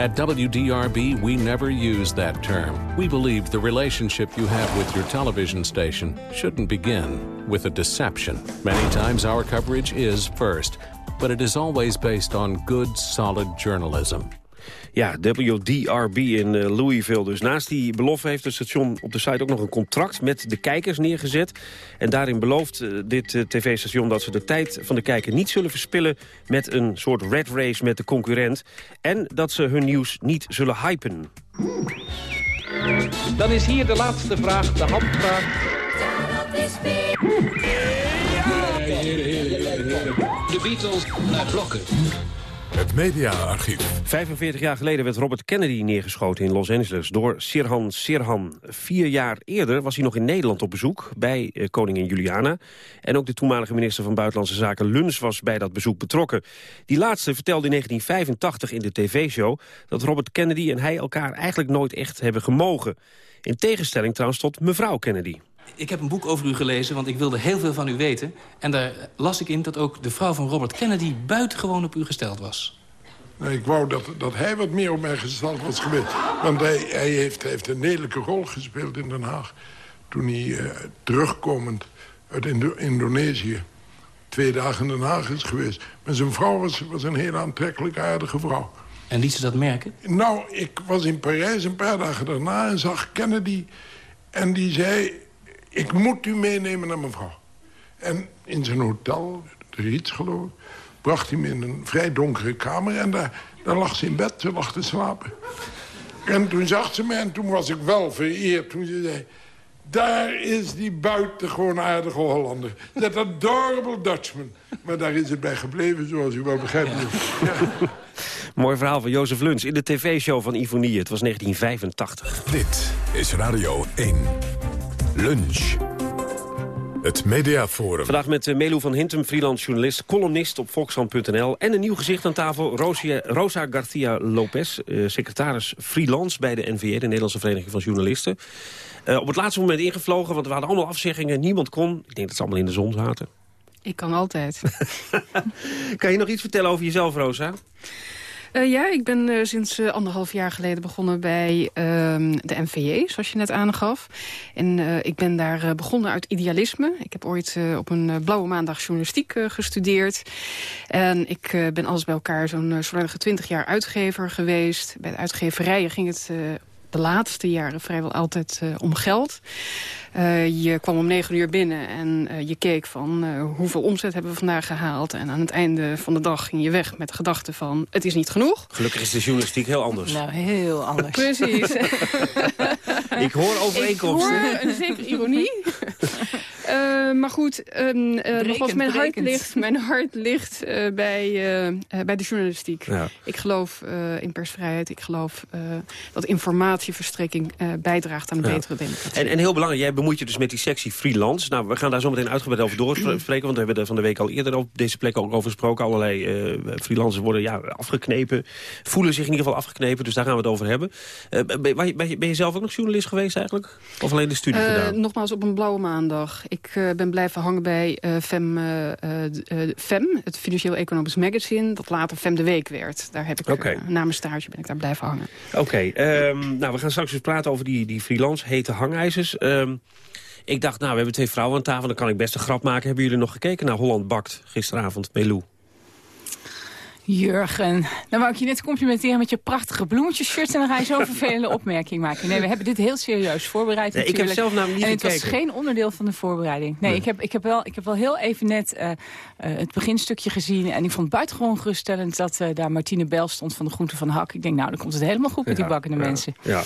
At WDRB, we never use that term. We believe the relationship you have with your television station shouldn't begin with a deception. Many times our coverage is first, but it is always based on good, solid journalism. Ja, WDRB in uh, Louisville. Dus naast die belofte heeft het station op de site ook nog een contract met de kijkers neergezet. En daarin belooft uh, dit uh, tv-station dat ze de tijd van de kijker niet zullen verspillen met een soort red race met de concurrent. En dat ze hun nieuws niet zullen hypen. Dan is hier de laatste vraag, de handvraag. De Beatles naar blokken. Het mediaarchief. 45 jaar geleden werd Robert Kennedy neergeschoten in Los Angeles door Sirhan Sirhan. Vier jaar eerder was hij nog in Nederland op bezoek bij eh, koningin Juliana. En ook de toenmalige minister van Buitenlandse Zaken Luns was bij dat bezoek betrokken. Die laatste vertelde in 1985 in de tv-show dat Robert Kennedy en hij elkaar eigenlijk nooit echt hebben gemogen. In tegenstelling trouwens tot mevrouw Kennedy. Ik heb een boek over u gelezen, want ik wilde heel veel van u weten. En daar las ik in dat ook de vrouw van Robert Kennedy buitengewoon op u gesteld was. Nee, ik wou dat, dat hij wat meer op mij gesteld was geweest. Want hij, hij heeft, heeft een lelijke rol gespeeld in Den Haag. Toen hij uh, terugkomend uit Indo Indonesië twee dagen in Den Haag is geweest. Maar zijn vrouw was, was een heel aantrekkelijk aardige vrouw. En liet ze dat merken? Nou, ik was in Parijs een paar dagen daarna en zag Kennedy... en die zei ik moet u meenemen naar mevrouw. En in zijn hotel, de Riets geloof ik... bracht hij me in een vrij donkere kamer... en daar, daar lag ze in bed, ze lag te slapen. En toen zag ze me en toen was ik wel vereerd. Toen ze zei, daar is die buitengewoon aardige Hollander. Dat adorable Dutchman. Maar daar is het bij gebleven, zoals u wel begrijpt. Ja. Mooi verhaal van Jozef Luns in de tv-show van Ivonie. Het was 1985. Dit is Radio 1. Lunch. Het Mediaforum. Vandaag met uh, Melu van Hintem, freelance journalist, columnist op Volkskrant.nl. En een nieuw gezicht aan tafel, Rosia, Rosa Garcia Lopez, uh, secretaris freelance bij de NVR, de Nederlandse Vereniging van Journalisten. Uh, op het laatste moment ingevlogen, want we hadden allemaal afzeggingen. Niemand kon. Ik denk dat ze allemaal in de zon zaten. Ik kan altijd. kan je nog iets vertellen over jezelf, Rosa? Uh, ja, ik ben uh, sinds uh, anderhalf jaar geleden begonnen bij ehm, de NVJ, zoals je net aangaf. En ik ben daar begonnen uit idealisme. Ik heb ooit op een blauwe maandag journalistiek gestudeerd. En ik ben alles bij elkaar zo'n zo'n twintig jaar uitgever geweest. Bij de uitgeverijen ging het de laatste jaren vrijwel altijd uh, om geld. Uh, je kwam om negen uur binnen en uh, je keek van hoeveel omzet hebben we vandaag gehaald. En aan het einde van de dag ging je weg met de gedachte van het is niet genoeg. Gelukkig is de journalistiek heel anders. Nou, heel anders. Precies. Ik hoor overeenkomsten. Ik hoor een zekere ironie. Uh, maar goed, um, uh, nogmaals, mijn hart ligt, mijn hart ligt uh, bij, bij de journalistiek. Ja. Ik geloof in persvrijheid. Ik geloof dat informatieverstrekking bijdraagt aan een betere democratie. En, en heel belangrijk, jij bemoeit je dus met die sectie freelance. Nou, we gaan daar zo meteen uitgebreid over doorspreken. want we hebben er van de week al eerder op deze plek ook over gesproken. Allerlei freelancers worden ja, afgeknepen. Voelen zich in ieder geval afgeknepen. Dus daar gaan we het over hebben. Ben, ben, je zelf ook nog journalist geweest eigenlijk? Of alleen de studie gedaan? Nogmaals, op een blauwe maandag. Ik uh, ben blijven hangen bij uh, FEM, uh, FEM, het Financieel Economisch Magazine... dat later FEM de Week werd. Daar heb ik, okay. na mijn stage ben ik daar blijven hangen. Oké, okay, um, nou, we gaan straks eens praten over die, die freelance hete hangijzers. Um, ik dacht, nou, we hebben twee vrouwen aan tafel, dan kan ik best een grap maken. Hebben jullie nog gekeken naar Holland Bakt gisteravond, Melou? Jurgen, dan wou ik je net complimenteren met je prachtige bloemetjes-shirt... en dan ga je zo'n vervelende opmerking maken. Nee, we hebben dit heel serieus voorbereid nee, Ik heb zelf namelijk niet En het gekeken. was geen onderdeel van de voorbereiding. Nee, nee. Ik, heb, ik, heb wel, ik heb wel heel even net uh, uh, het beginstukje gezien... en ik vond het buitengewoon geruststellend dat uh, daar Martine Bel stond... van de Groente van Hak. Ik denk, nou, dan komt het helemaal goed met die bakkende ja, mensen. Ja.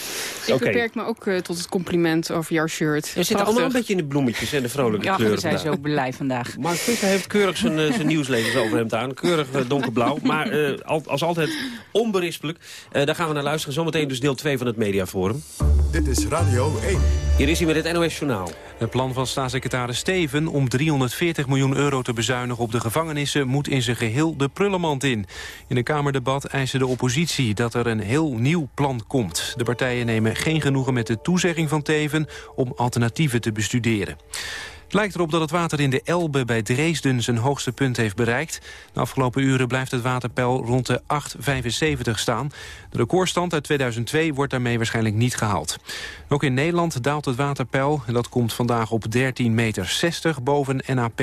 Ik okay. beperk me ook tot het compliment over jouw shirt. Je zit allemaal een beetje in de bloemetjes en de vrolijke ja, kleuren Ja, we zijn zo blij vandaag. Mark Visser heeft keurig zijn, zijn nieuwslezers over hem aan. Keurig donkerblauw, maar... Al, als altijd onberispelijk. Uh, daar gaan we naar luisteren. Zometeen dus deel 2 van het Mediaforum. Dit is Radio 1. Hier is hij met het NOS Journaal. Het plan van staatssecretaris Steven om 340 miljoen euro te bezuinigen op de gevangenissen moet in zijn geheel de prullenmand in. In een Kamerdebat eiste de oppositie dat er een heel nieuw plan komt. De partijen nemen geen genoegen met de toezegging van Teven om alternatieven te bestuderen. Het lijkt erop dat het water in de Elbe bij Dresden zijn hoogste punt heeft bereikt. De afgelopen uren blijft het waterpeil rond de 8,75 staan. De recordstand uit 2002 wordt daarmee waarschijnlijk niet gehaald. Ook in Nederland daalt het waterpeil. En dat komt vandaag op 13,60 meter boven NAP.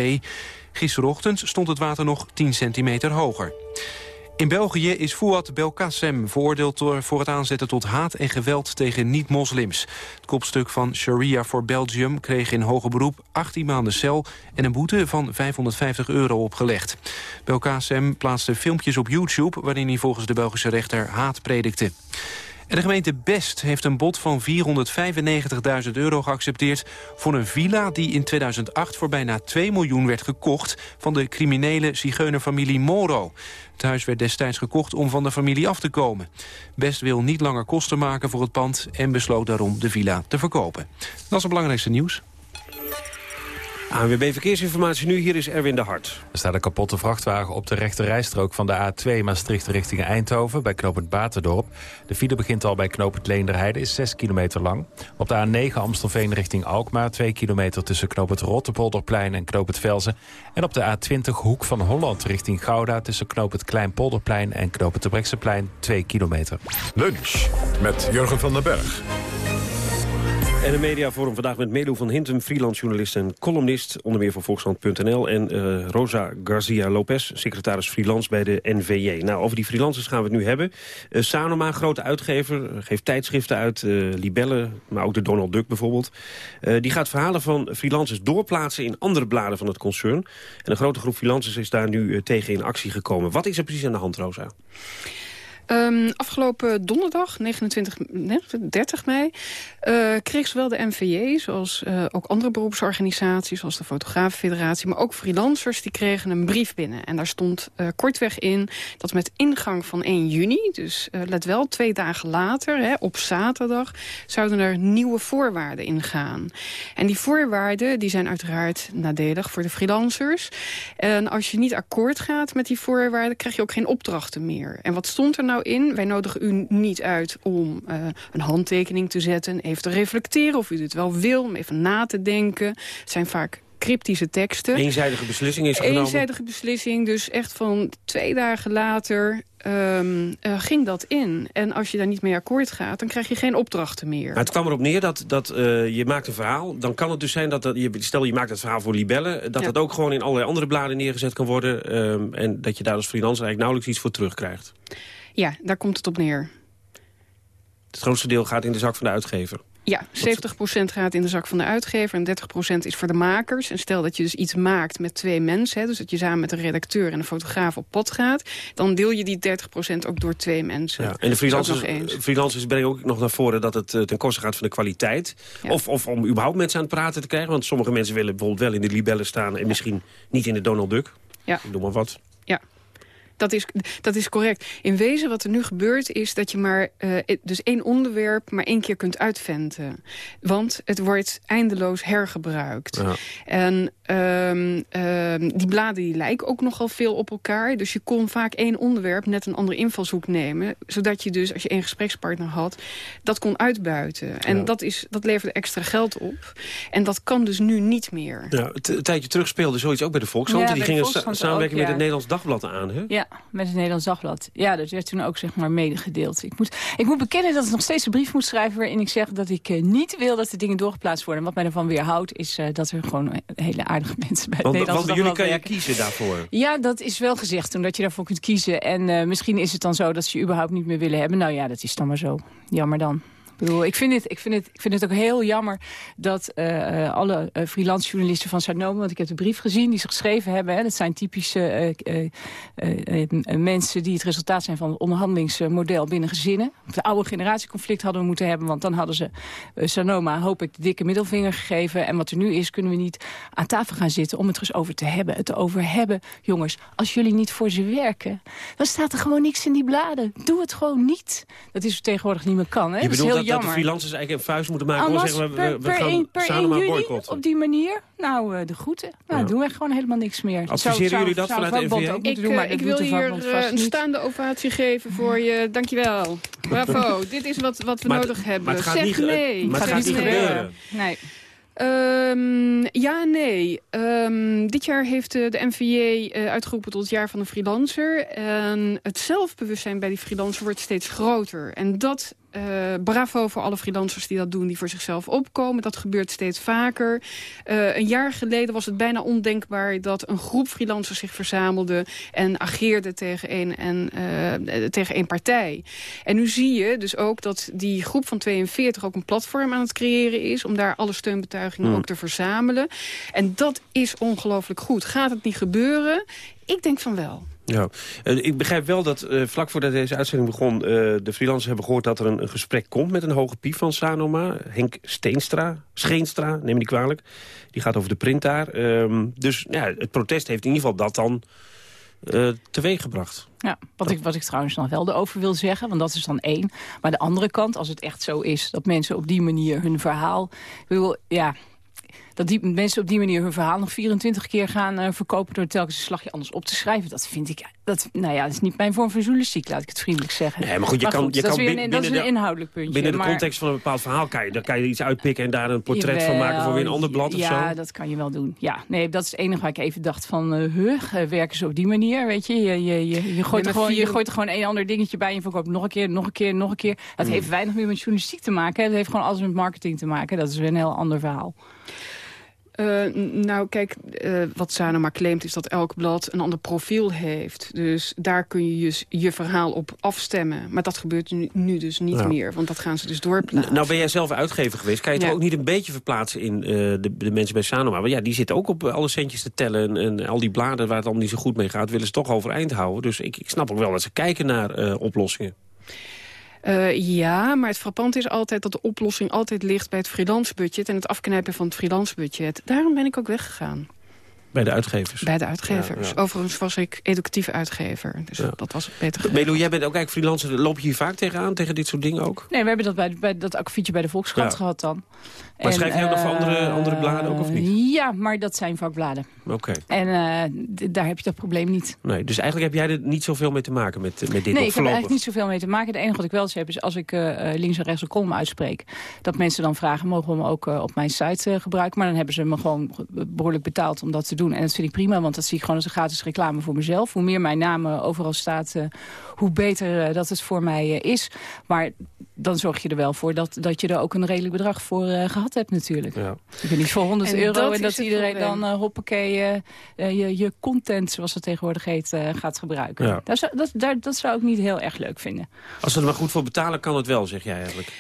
Gisterochtend stond het water nog 10 centimeter hoger. In België is Fouad Belkacem veroordeeld voor het aanzetten tot haat en geweld tegen niet-moslims. Het kopstuk van Sharia for Belgium kreeg in hoger beroep 18 maanden cel en een boete van 550 euro opgelegd. Belkacem plaatste filmpjes op YouTube waarin hij volgens de Belgische rechter haat predikte. De gemeente Best heeft een bod van 495.000 euro geaccepteerd... voor een villa die in 2008 voor bijna 2 miljoen werd gekocht... van de criminele zigeunerfamilie Moro. Het huis werd destijds gekocht om van de familie af te komen. Best wil niet langer kosten maken voor het pand... en besloot daarom de villa te verkopen. Dat is het belangrijkste nieuws. ANWB Verkeersinformatie nu, hier is Erwin de Hart. Er staat een kapotte vrachtwagen op de rechte rijstrook van de A2 Maastricht richting Eindhoven bij knooppunt Baterdorp. De file begint al bij knooppunt Leenderheide, is 6 kilometer lang. Op de A9 Amstelveen richting Alkmaar, 2 kilometer tussen knooppunt Rotterpolderplein en knooppunt Velzen. En op de A20 Hoek van Holland richting Gouda tussen knooppunt Kleinpolderplein en knooppunt de Brekseplein, 2 kilometer. Lunch met Jurgen van den Berg. En een mediaforum vandaag met Melu van Hintem, freelance journalist en columnist, onder meer voor Volkskrant.nl. En uh, Rosa Garcia Lopez, secretaris freelance bij de NVJ. Nou, over die freelancers gaan we het nu hebben. Uh, Sanoma, grote uitgever, geeft tijdschriften uit, uh, Libelle, maar ook de Donald Duck bijvoorbeeld. die gaat verhalen van freelancers doorplaatsen in andere bladen van het concern. En een grote groep freelancers is daar nu tegen in actie gekomen. Wat is er precies aan de hand, Rosa? Um, afgelopen donderdag, 29, 30 mei, uh, kreeg zowel de NVJ... zoals uh, ook andere beroepsorganisaties, zoals de Fotografenfederatie... maar ook freelancers, die kregen een brief binnen. En daar stond uh, kortweg in dat met ingang van 1 juni... dus let wel, twee dagen later, hè, op zaterdag... zouden er nieuwe voorwaarden ingaan. En die voorwaarden die zijn uiteraard nadelig voor de freelancers. En als je niet akkoord gaat met die voorwaarden... krijg je ook geen opdrachten meer. En wat stond er nou in? Wij nodigen u niet uit om uh, een handtekening te zetten... even te reflecteren of u dit wel wil, om even na te denken. Het zijn vaak cryptische teksten. Eenzijdige beslissing is genomen. Eenzijdige beslissing, dus echt van twee dagen later um, uh, ging dat in. En als je daar niet mee akkoord gaat, dan krijg je geen opdrachten meer. Maar het kwam erop neer dat, dat uh, je maakt een verhaal. Dan kan het dus zijn dat, dat je, stel je maakt het verhaal voor Libelle... dat ja. het ook gewoon in allerlei andere bladen neergezet kan worden... Um, en dat je daar als freelancer eigenlijk nauwelijks iets voor terugkrijgt. Ja, daar komt het op neer. Het grootste deel gaat in de zak van de uitgever. Ja, 70% gaat in de zak van de uitgever en 30% is voor de makers. En stel dat je dus iets maakt met twee mensen... Hè, dus dat je samen met een redacteur en een fotograaf op pad gaat... dan deel je die 30% ook door twee mensen. Ja, en de freelancers, freelancers brengen ook nog naar voren... dat het uh, ten koste gaat van de kwaliteit. Ja. Of, of om überhaupt mensen aan het praten te krijgen. Want sommige mensen willen bijvoorbeeld wel in de libellen staan... en misschien niet in de Donald Duck. Ja. Doe maar wat. Dat is, dat is correct. In wezen wat er nu gebeurt is dat je maar uh, dus één onderwerp maar één keer kunt uitventen. Want het wordt eindeloos hergebruikt. Ja. En um, um, die bladen die lijken ook nogal veel op elkaar. Dus je kon vaak één onderwerp net een andere invalshoek nemen. Zodat je dus, als je één gesprekspartner had, dat kon uitbuiten. En ja. dat, is, dat leverde extra geld op. En dat kan dus nu niet meer. Ja, een tijdje terug speelde zoiets ook bij de Volkskrant. Ja, die gingen samenwerken met het Nederlands Dagblad aan, hè? Ja, met het Nederlands Dagblad. Ja, dat werd toen ook zeg maar medegedeeld. Ik moet, ik moet bekennen dat ik nog steeds een brief moet schrijven... waarin ik zeg dat ik uh, niet wil dat de dingen doorgeplaatst worden. En wat mij ervan weerhoudt is uh, dat er gewoon hele aardige mensen bij het want, Nederlands want jullie kan je kiezen daarvoor? Ja, dat is wel gezegd, omdat je daarvoor kunt kiezen. En misschien is het dan zo dat ze je überhaupt niet meer willen hebben. Nou ja, dat is dan maar zo. Jammer dan. Ik, bedoel, ik, vind het, ik, vind het, ik vind het ook heel jammer dat uh, alle uh, freelance journalisten van Sanoma... want ik heb de brief gezien die ze geschreven hebben... Hè, dat zijn typische uh, mensen die het resultaat zijn van het onderhandelingsmodel binnen gezinnen. De oude generatieconflict hadden we moeten hebben... want dan hadden ze Sanoma, hoop ik, de dikke middelvinger gegeven. En wat er nu is, kunnen we niet aan tafel gaan zitten... om het er eens over te hebben. Het over hebben, jongens, als jullie niet voor ze werken... dan staat er gewoon niks in die bladen. Doe het gewoon niet. Dat is tegenwoordig niet meer kan, hè? Je bedoelt dat, jammer. dat de freelancers eigenlijk een vuist moeten maken... en zeggen, we, we, we per gaan een, per Sanoma 1 juli boycotten. op die manier, nou, uh, de groeten. Nou, Ja. doen we gewoon helemaal niks meer. Adviseren Zou- jullie dat zou- vanuit zou de NVA? Ik, doen, maar eh, ik wil de hier eh, een staande ovatie geven voor je. Dankjewel. Bravo. Dit is wat, wat we Maar nodig hebben. maar het gaat zeg nee. maar het gaat niet gebeuren. Nee. Ehm, ja, nee. Ehm, dit jaar heeft eh, de NVJ eh, uitgeroepen tot het jaar van de freelancer. En het zelfbewustzijn bij die freelancer wordt steeds groter. En dat, eh, bravo voor alle freelancers die dat doen, die voor zichzelf opkomen. Dat gebeurt steeds vaker. Eh, een jaar geleden was het bijna ondenkbaar dat een groep freelancers zich verzamelde en ageerde tegen één, en, eh, tegen één partij. En nu zie je dus ook dat die groep van 42 ook een platform aan het creëren is... om daar alle steunbetuigingen Hmm. ook te verzamelen. En dat is ongelooflijk goed. Gaat het niet gebeuren? Ik denk van wel. Ja, Eh, ik begrijp wel dat eh, vlak voordat deze uitzending begon... eh, de freelancers hebben gehoord dat er een, gesprek komt... met een hoge piep van Sanoma. Henk Steenstra, Scheenstra, neem me niet kwalijk. Die gaat over de print daar. Ehm, dus ja, het protest heeft in ieder geval dat dan eh teweeggebracht. Ja, wat ik, wat ik trouwens nog wel erover wil zeggen, want dat is dan één. Maar de andere kant, als het echt zo is dat mensen op die manier hun verhaal... Ik ja, dat die mensen op die manier hun verhaal nog 24 keer gaan eh, verkopen... door telkens een slagje anders op te schrijven. Dat vind ik, dat, nou ja, dat is niet mijn vorm van journalistiek, laat ik het vriendelijk zeggen. Nee, maar goed, je kan, je dat kan is een, dat is binnen een de- inhoudelijk puntje. Binnen de maar- context van een bepaald verhaal kan je, dan kan je iets uitpikken... en daar een portret van maken voor weer een ander blad of zo. Ja, dat kan je wel doen. Ja, nee, dat is het enige waar ik even dacht van... eh huh, eh, werken ze op die manier, weet je? Je, je, je, je, gooit, er gewoon, vier- je gooit er gewoon een ander dingetje bij... en je verkoopt nog een keer, nog een keer, nog een keer. Dat Hmm. heeft weinig meer met journalistiek te maken. hè. Dat heeft gewoon alles met marketing te maken. Dat is weer een heel ander verhaal. Uh, nou, kijk, uh, wat Sanoma claimt is dat elk blad een ander profiel heeft. Dus daar kun je je, je verhaal op afstemmen. Maar dat gebeurt nu, nu dus niet meer, want dat gaan ze dus doorplaatsen. Nou ben jij zelf uitgever geweest. Kan je het Ja. ook niet een beetje verplaatsen in eh, de, de mensen bij Sanoma? Want ja, die zitten ook op eh, alle centjes te tellen. En, en al die bladen waar het allemaal niet zo goed mee gaat... willen ze toch overeind houden. Dus ik, ik snap ook wel dat ze kijken naar eh, oplossingen. Eh, ja, maar het frappant is altijd dat de oplossing altijd ligt bij het freelance budget... en het afknijpen van het freelance budget. Daarom ben ik ook weggegaan. Bij de uitgevers. Bij de uitgevers. Ja, ja. Overigens was ik educatieve uitgever. Dus dat was beter. Melo, jij bent ook eigenlijk freelancer. Loop je hier vaak tegenaan, tegen dit soort dingen ook? Nee, we hebben dat bij, bij dat akkefietje bij de Volkskrant Ja. gehad dan. Maar schrijf jij ook nog voor andere, eh, andere bladen ook of niet? Ja, maar dat zijn vakbladen. Oké. En eh, daar heb je dat probleem niet. Nee, dus eigenlijk heb jij er niet zoveel mee te maken met, met dit nee, ik heb er eigenlijk niet zoveel mee te maken. Het enige wat ik wel eens heb is als ik eh, eh, links en rechts een column uitspreek... dat mensen dan vragen, mogen we hem ook op mijn site gebruiken? Maar dan hebben ze me gewoon behoorlijk betaald om dat te doen. En dat vind ik prima, want dat zie ik gewoon als een gratis reclame voor mezelf. Hoe meer mijn naam overal staat, hoe beter dat het voor mij is. Maar dan zorg je er wel voor dat, dat je er ook een redelijk bedrag voor eh, gehad hebt natuurlijk. Ja. Ik ben niet voor 100 En euro dat en dat iedereen probleem. dan eh, hoppakee eh, je, je content, zoals het tegenwoordig heet, eh, gaat gebruiken. Ja. Daar zou, dat, daar, dat zou ik niet heel erg leuk vinden. Als ze er maar goed voor betalen, kan het wel, zeg jij eigenlijk.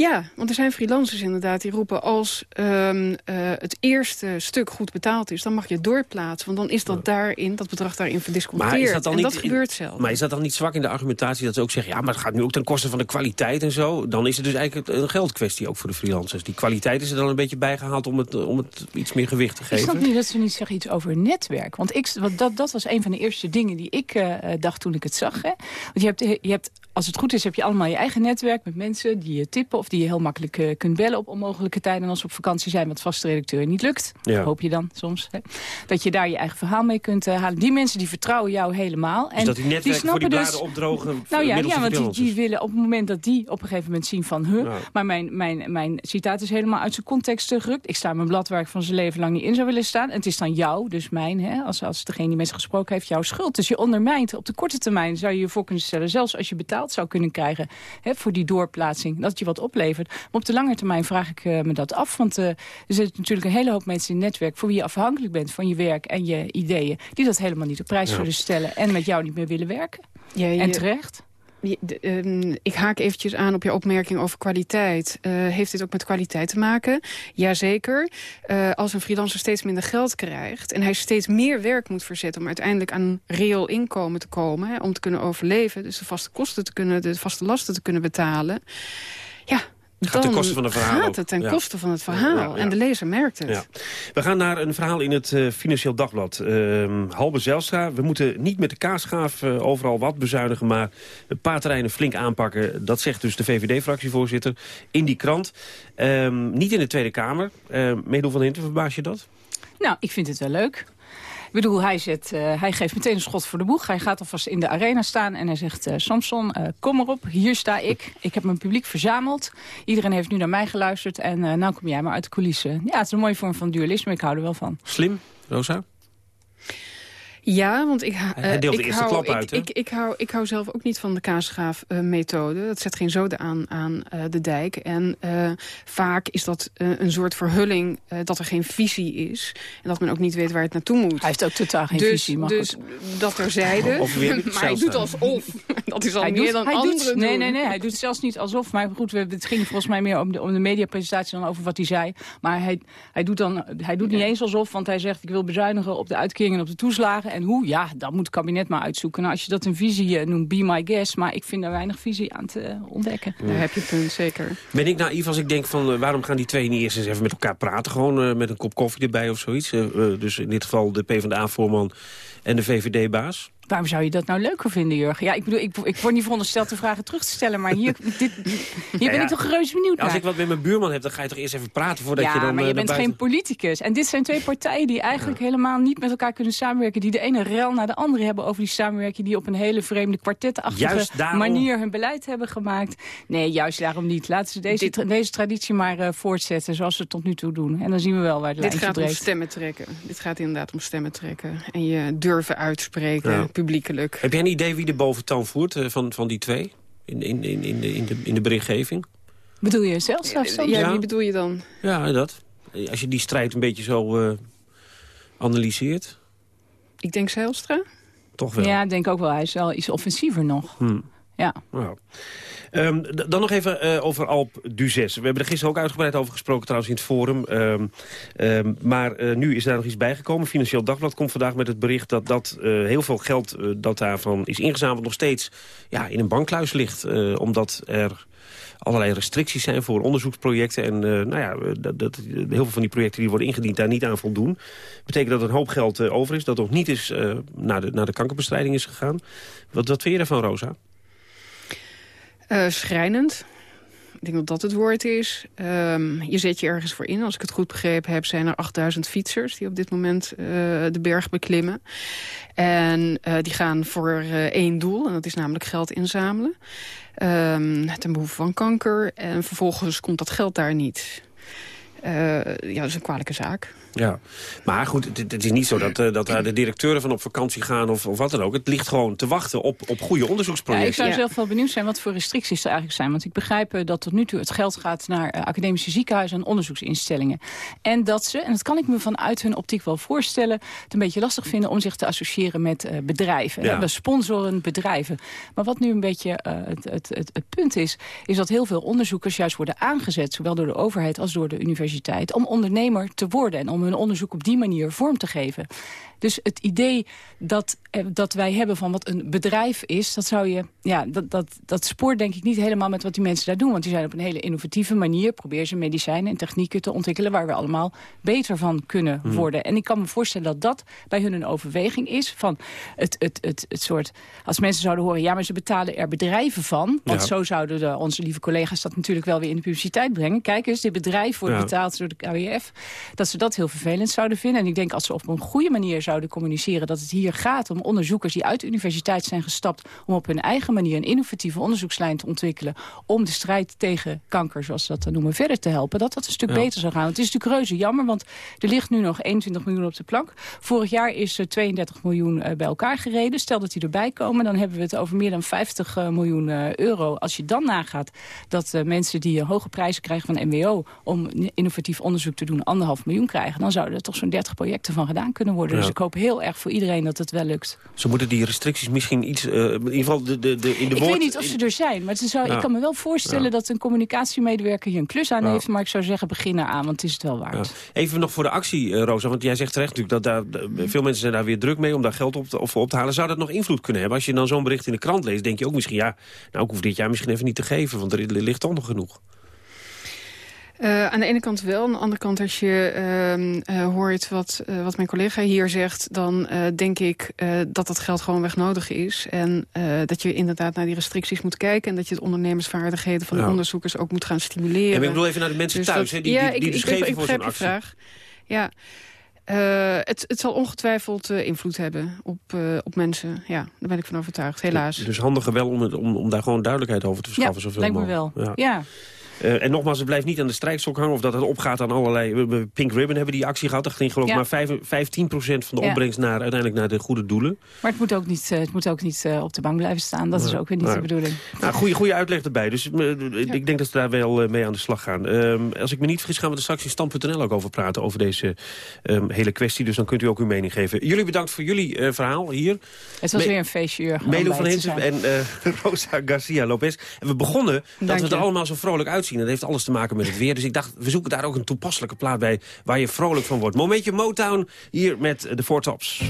Ja, want er zijn freelancers inderdaad die roepen... als ehm, eh, het eerste stuk goed betaald is, dan mag je het doorplaatsen. Want dan is dat daarin, dat bedrag daarin verdisconteerd. Maar is dat dan en niet dat gebeurt zelf. Maar is dat dan niet zwak in de argumentatie dat ze ook zeggen... ja, maar het gaat nu ook ten koste van de kwaliteit en zo? Dan is het dus eigenlijk een geldkwestie ook voor de freelancers. Die kwaliteit is er dan een beetje bijgehaald om het, om het iets meer gewicht te Ik geven. snap niet dat ze niet zeggen iets over netwerk. Want ik, want dat, dat was een van de eerste dingen die ik eh, dacht toen ik het zag. Hè. Want je hebt, je hebt, als het goed is, heb je allemaal je eigen netwerk met mensen die je tippen... of die je heel makkelijk eh, kunt bellen op onmogelijke tijden. En als ze op vakantie zijn, wat vaste redacteur niet lukt. Ja. Hoop je dan soms. Hè. Dat je daar je eigen verhaal mee kunt eh, halen. Die mensen die vertrouwen jou helemaal. Dus dat die netwerken voor die snappen bladen opdrogen Nou ja, ja want die, die willen op het moment dat die op een gegeven moment zien van... Huh, Ja. maar mijn, mijn, mijn citaat is helemaal uit zijn context eh, gerukt. Ik sta mijn blad waar ik van zijn leven lang niet in zou willen staan. En het is dan jou, dus mijn, hè, als, als degene die met ze gesproken heeft, jouw schuld. Dus je ondermijnt op de korte termijn, zou je je voor kunnen stellen... zelfs als je betaald zou kunnen krijgen hè, voor die doorplaatsing, dat je wat oplevert. Maar op de lange termijn vraag ik eh, me dat af. Want eh, er zitten natuurlijk een hele hoop mensen in het netwerk... voor wie je afhankelijk bent van je werk en je ideeën... die dat helemaal niet op prijs Ja. zullen stellen en met jou niet meer willen werken. Ja, je- En terecht. Je- de- ehm, ik haak eventjes aan op je opmerking over kwaliteit. Eh, heeft dit ook met kwaliteit te maken? Jazeker. Eh als een freelancer steeds minder geld krijgt... en hij steeds meer werk moet verzetten... om uiteindelijk aan een reëel inkomen te komen... Hè, om te kunnen overleven, dus de vaste kosten te kunnen... de vaste lasten te kunnen betalen... ja, Gaat ten koste van het verhaal gaat het ten Ja. koste van het verhaal. Ja, ja. En de lezer merkt het. Ja. We gaan naar een verhaal in het eh, Financieel Dagblad. Ehm Halbe Zijlstra, we moeten niet met de kaasschaaf eh, overal wat bezuinigen... maar een paar terreinen flink aanpakken. Dat zegt dus de VVD-fractievoorzitter in die krant. Ehm, niet in de Tweede Kamer. Uh, Meedoen van Hinten, verbaas je dat? Nou, ik vind het wel leuk. Ik bedoel, hij, zet, eh, hij geeft meteen een schot voor de boeg. Hij gaat alvast in de arena staan en hij zegt... eh, Samson, eh, kom maar op, hier sta ik. Ik heb mijn publiek verzameld. Iedereen heeft nu naar mij geluisterd. En nou kom jij maar uit de coulissen. Ja, het is een mooie vorm van dualisme. Ik hou er wel van. Slim, Rosa? Ja, want ik, Hij eh, de ik, hou, klap uit, ik, ik, ik, hou, ik hou zelf ook niet van de kaasgraaf-methode. dat zet geen zoden aan, aan eh, de dijk. En eh, vaak is dat eh, een soort verhulling eh, dat er geen visie is. En dat men ook niet weet waar het naartoe moet. Hij heeft ook totaal geen dus, visie, maar Dus dat terzijde. Of weer het maar hij doet alsof. dat is al hij meer doet, dan hij anderen doet, Nee, doen. nee, nee. Hij doet zelfs niet alsof. Maar goed, we, het ging volgens mij meer om de, om de mediapresentatie dan over wat hij zei. Maar hij, hij doet, dan, hij doet niet eens alsof, want hij zegt... ik wil bezuinigen op de uitkeringen en op de toeslagen. En hoe? Ja, dat moet het kabinet maar uitzoeken. Nou, als je dat een visie eh, noemt, be my guest. Maar ik vind daar weinig visie aan te eh, ontdekken. Daar heb je punt, zeker. Ben ik naïef als ik denk van... eh, waarom gaan die twee niet eerst eens even met elkaar praten? Gewoon met een kop koffie erbij of zoiets. Dus in dit geval de PvdA-voorman en de VVD-baas. Waarom zou je dat nou leuker vinden, Jurgen? Ja, ik bedoel, ik, ik word niet verondersteld de vragen terug te stellen. Maar hier, dit, hier ben ik toch reuze benieuwd naar. Als ik wat met mijn buurman heb, dan ga je toch eerst even praten voordat ja, je dan maar je eh, bent geen politicus. En dit zijn twee partijen die eigenlijk helemaal niet met elkaar kunnen samenwerken. Die de ene rel naar de andere hebben over die samenwerking. Die op een hele vreemde kwartetachtige daarom. manier hun beleid hebben gemaakt. Nee, juist daarom niet. Laten ze deze, tra- deze traditie maar eh, voortzetten zoals ze het tot nu toe doen. En dan zien we wel waar het Dit gaat om stemmen trekken. Dit gaat inderdaad om stemmen trekken. En je durven uitspreken, Ja. Publiekelijk. Heb jij een idee wie de boventoon voert eh, van, van die twee? In, in, in, in, de, in, de, in de berichtgeving? Bedoel je zelfs? Ja, wie bedoel je dan? Ja, dat. Als je die strijd een beetje zo uh, analyseert? Ik denk Zijlstra. Toch wel? Ja, ik denk ook wel. Hij is wel iets offensiever nog. Hmm. Ja. Nou. Um, dan nog even uh, over Alp Duzes. We hebben er gisteren ook uitgebreid over gesproken trouwens in het forum. Um, um, maar uh, nu is daar nog iets bijgekomen. Financieel Dagblad komt vandaag met het bericht dat, dat uh, heel veel geld dat daarvan is ingezameld... nog steeds ja, in een bankkluis ligt. omdat er allerlei restricties zijn voor onderzoeksprojecten. En nou ja, dat, dat, heel veel van die projecten die worden ingediend daar niet aan voldoen. Betekent dat er een hoop geld over is. Dat nog niet is, naar, de, naar de kankerbestrijding is gegaan. Wat, wat vind je daarvan, Rosa? Schrijnend. Ik denk dat dat het woord is. Um, je zet je ergens voor in. Als ik het goed begrepen heb, zijn er 8000 fietsers... die op dit moment uh, de berg beklimmen. En uh, die gaan voor één doel, en dat is namelijk geld inzamelen. Um, ten behoeve van kanker. En vervolgens komt dat geld daar niet. ja, dat is een kwalijke zaak. Ja, maar goed, het, het is niet zo dat, uh, dat daar de directeuren van op vakantie gaan of, of wat dan ook. Het ligt gewoon te wachten op, op goede onderzoeksprojecten. Ja, ik zou zelf wel benieuwd zijn wat voor restricties er eigenlijk zijn. Want ik begrijp uh, dat tot nu toe het geld gaat naar uh, academische ziekenhuizen en onderzoeksinstellingen. En dat ze, en dat kan ik me vanuit hun optiek wel voorstellen, het een beetje lastig vinden om zich te associëren met bedrijven. Ja. We sponsoren bedrijven. Maar wat nu een beetje het, het, het, het punt is, is dat heel veel onderzoekers juist worden aangezet, zowel door de overheid als door de universiteit, om ondernemer te worden en om hun onderzoek op die manier vorm te geven. Dus het idee dat, eh, dat wij hebben van wat een bedrijf is... dat, zou je, ja, dat, dat, dat spoort denk ik niet helemaal met wat die mensen daar doen. Want die zijn op een hele innovatieve manier... proberen ze medicijnen en technieken te ontwikkelen... waar we allemaal beter van kunnen Hmm. worden. En ik kan me voorstellen dat dat bij hun een overweging is... van het, het, het, het soort... als mensen zouden horen... ja, maar ze betalen er bedrijven van... want Ja. zo zouden de, onze lieve collega's dat natuurlijk wel weer in de publiciteit brengen. Kijk eens, dit bedrijf wordt Ja. betaald door de KWF. Dat ze dat heel vervelend zouden vinden. En ik denk als ze op een goede manier zouden communiceren... dat het hier gaat om onderzoekers die uit de universiteit zijn gestapt... om op hun eigen manier een innovatieve onderzoekslijn te ontwikkelen... om de strijd tegen kanker, zoals ze dat dan noemen, verder te helpen. Dat dat een stuk Ja. beter zou gaan. Het is natuurlijk reuze jammer, want er ligt nu nog 21 miljoen op de plank. Vorig jaar is er 32 miljoen eh, bij elkaar gereden. Stel dat die erbij komen, dan hebben we het over meer dan 50 eh, miljoen eh, euro. Als je dan nagaat dat mensen die hoge prijzen krijgen van MWO... om innovatief onderzoek te doen, anderhalf miljoen krijgen... dan zouden er toch zo'n 30 projecten van gedaan kunnen worden. Ja. Dus ik hoop heel erg voor iedereen dat het wel lukt. Ze moeten die restricties misschien iets... eh, in ieder geval de, de, de, in de ik woord... weet niet of ze er zijn, maar zou, Ja. ik kan me wel voorstellen... Ja. dat een communicatiemedewerker hier een klus aan heeft... maar ik zou zeggen, begin eraan, want het is het wel waard. Even nog voor de actie, eh, Rosa. Want jij zegt terecht natuurlijk dat daar, de- veel mensen zijn daar weer druk mee... om daar geld op te, of op te halen. Zou dat nog invloed kunnen hebben? Als je dan zo'n bericht in de krant leest, denk je ook misschien... ja, nou, ik hoef dit jaar misschien even niet te geven... want er ligt toch nog genoeg. Uh, aan de ene kant wel. Aan de andere kant, als je uh, uh, hoort wat, uh, wat mijn collega hier zegt... dan denk ik dat dat geld gewoon weg nodig is. En dat je inderdaad naar die restricties moet kijken... en dat je de ondernemersvaardigheden van de onderzoekers ook moet gaan stimuleren. En ik bedoel even naar de mensen Dus thuis, hè, die, ja, die, die ik, dus ik, geven ik voor zo'n actie. vraag. Ja. Uh, het, het zal ongetwijfeld uh, invloed hebben op, uh, op mensen. Ja, daar ben ik van overtuigd, helaas. Dus handiger wel om, om, om daar gewoon duidelijkheid over te verschaffen. Ja, zoveel lijkt me mogelijk. wel. Ja. Ja. Eh, en nogmaals, het blijft niet aan de strijkstok hangen... of dat het opgaat aan allerlei... Pink Ribbon hebben die actie gehad. Dat ging geloof ik Ja. maar vijf, 15% van de Ja. opbrengst... Naar, uiteindelijk naar de goede doelen. Maar het moet ook niet, eh, het moet ook niet eh, op de bank blijven staan. Dat is ook weer niet de bedoeling. Nou, goede, goede uitleg erbij. Dus ik denk dat ze daar wel mee aan de slag gaan. Ehm, als ik me niet vergis, gaan we er straks in stand.nl ook over praten... over deze ehm, hele kwestie. Dus dan kunt u ook uw mening geven. Jullie bedankt voor jullie verhaal hier. Het was Me- weer een feestje. Melo van Hinsen en Rosa Garcia Lopez. En we begonnen dat we er allemaal zo vrolijk uitzien. Dat heeft alles te maken met het weer. Dus ik dacht, we zoeken daar ook een toepasselijke plaat bij... waar je vrolijk van wordt. Momentje Motown hier met de Four Tops.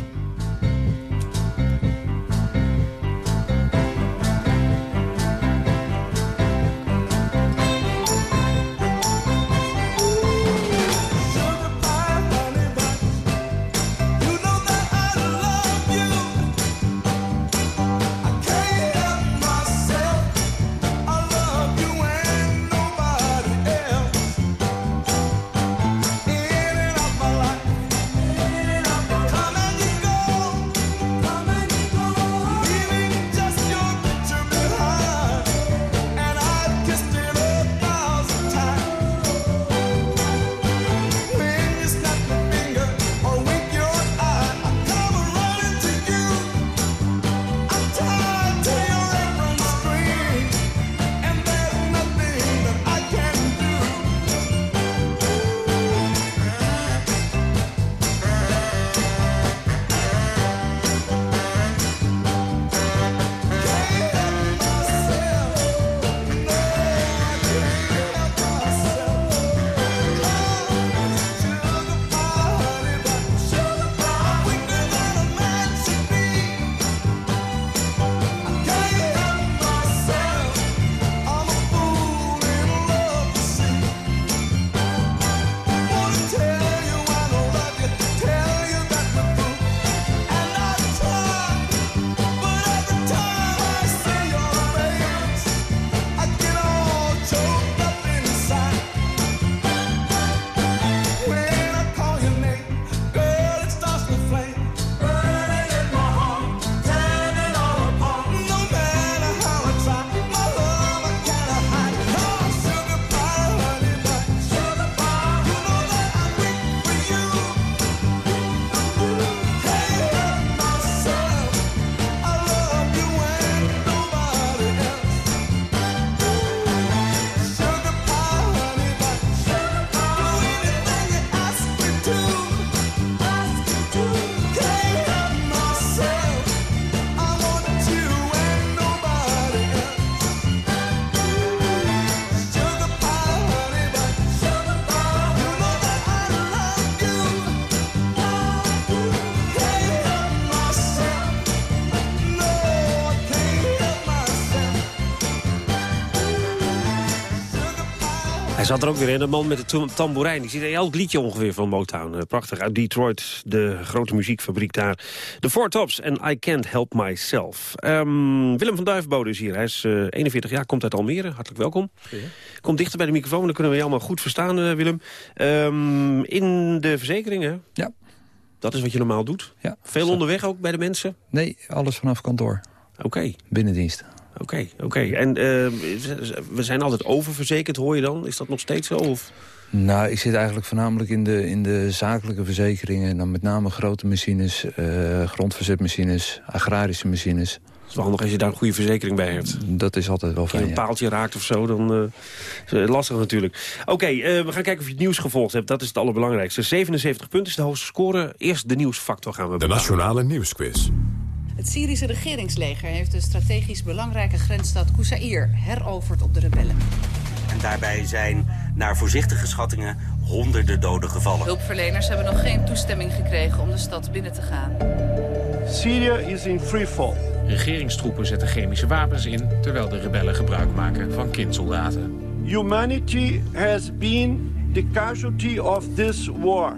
Zat er ook weer in, de man met de tam- tamboerijn. Die zit in elk liedje ongeveer van Motown. Eh, Prachtig, uit Detroit, de grote muziekfabriek daar. De Four Tops en I Can't Help Myself. Ehm, Willem van Duivenbode is hier. Hij is eh, 41 jaar, komt uit Almere. Hartelijk welkom. Komt dichter bij de microfoon, dan kunnen we je allemaal goed verstaan, eh, Willem. Ehm, in de verzekeringen? Ja. Dat is wat je normaal doet? Ja. Veel onderweg ook bij de mensen? Nee, alles vanaf kantoor. Oké. Binnendienst. Oké, oké. En eh, we zijn altijd oververzekerd, hoor je dan? Is dat nog steeds zo? Of? Nou, ik zit eigenlijk voornamelijk in de, in de zakelijke verzekeringen. En dan met name grote machines, eh, grondverzetmachines, agrarische machines. Het is wel handig als je daar een goede verzekering bij hebt. Dat is altijd wel Als je fijn, een ja. paaltje raakt of zo, dan eh, is het lastig natuurlijk. Oké, eh, we gaan kijken of je het nieuws gevolgd hebt. Dat is het allerbelangrijkste. 77 punten is de hoogste score. Eerst de nieuwsfactor gaan we De bepalen. Nationale Nieuwsquiz. Het Syrische regeringsleger heeft de strategisch belangrijke grensstad Koussair heroverd op de rebellen. En daarbij zijn naar voorzichtige schattingen honderden doden gevallen. Hulpverleners hebben nog geen toestemming gekregen om de stad binnen te gaan. Syrië is in free fall. Regeringstroepen zetten chemische wapens in... terwijl de rebellen gebruik maken van kindsoldaten. Humanity has been the casualty of this war.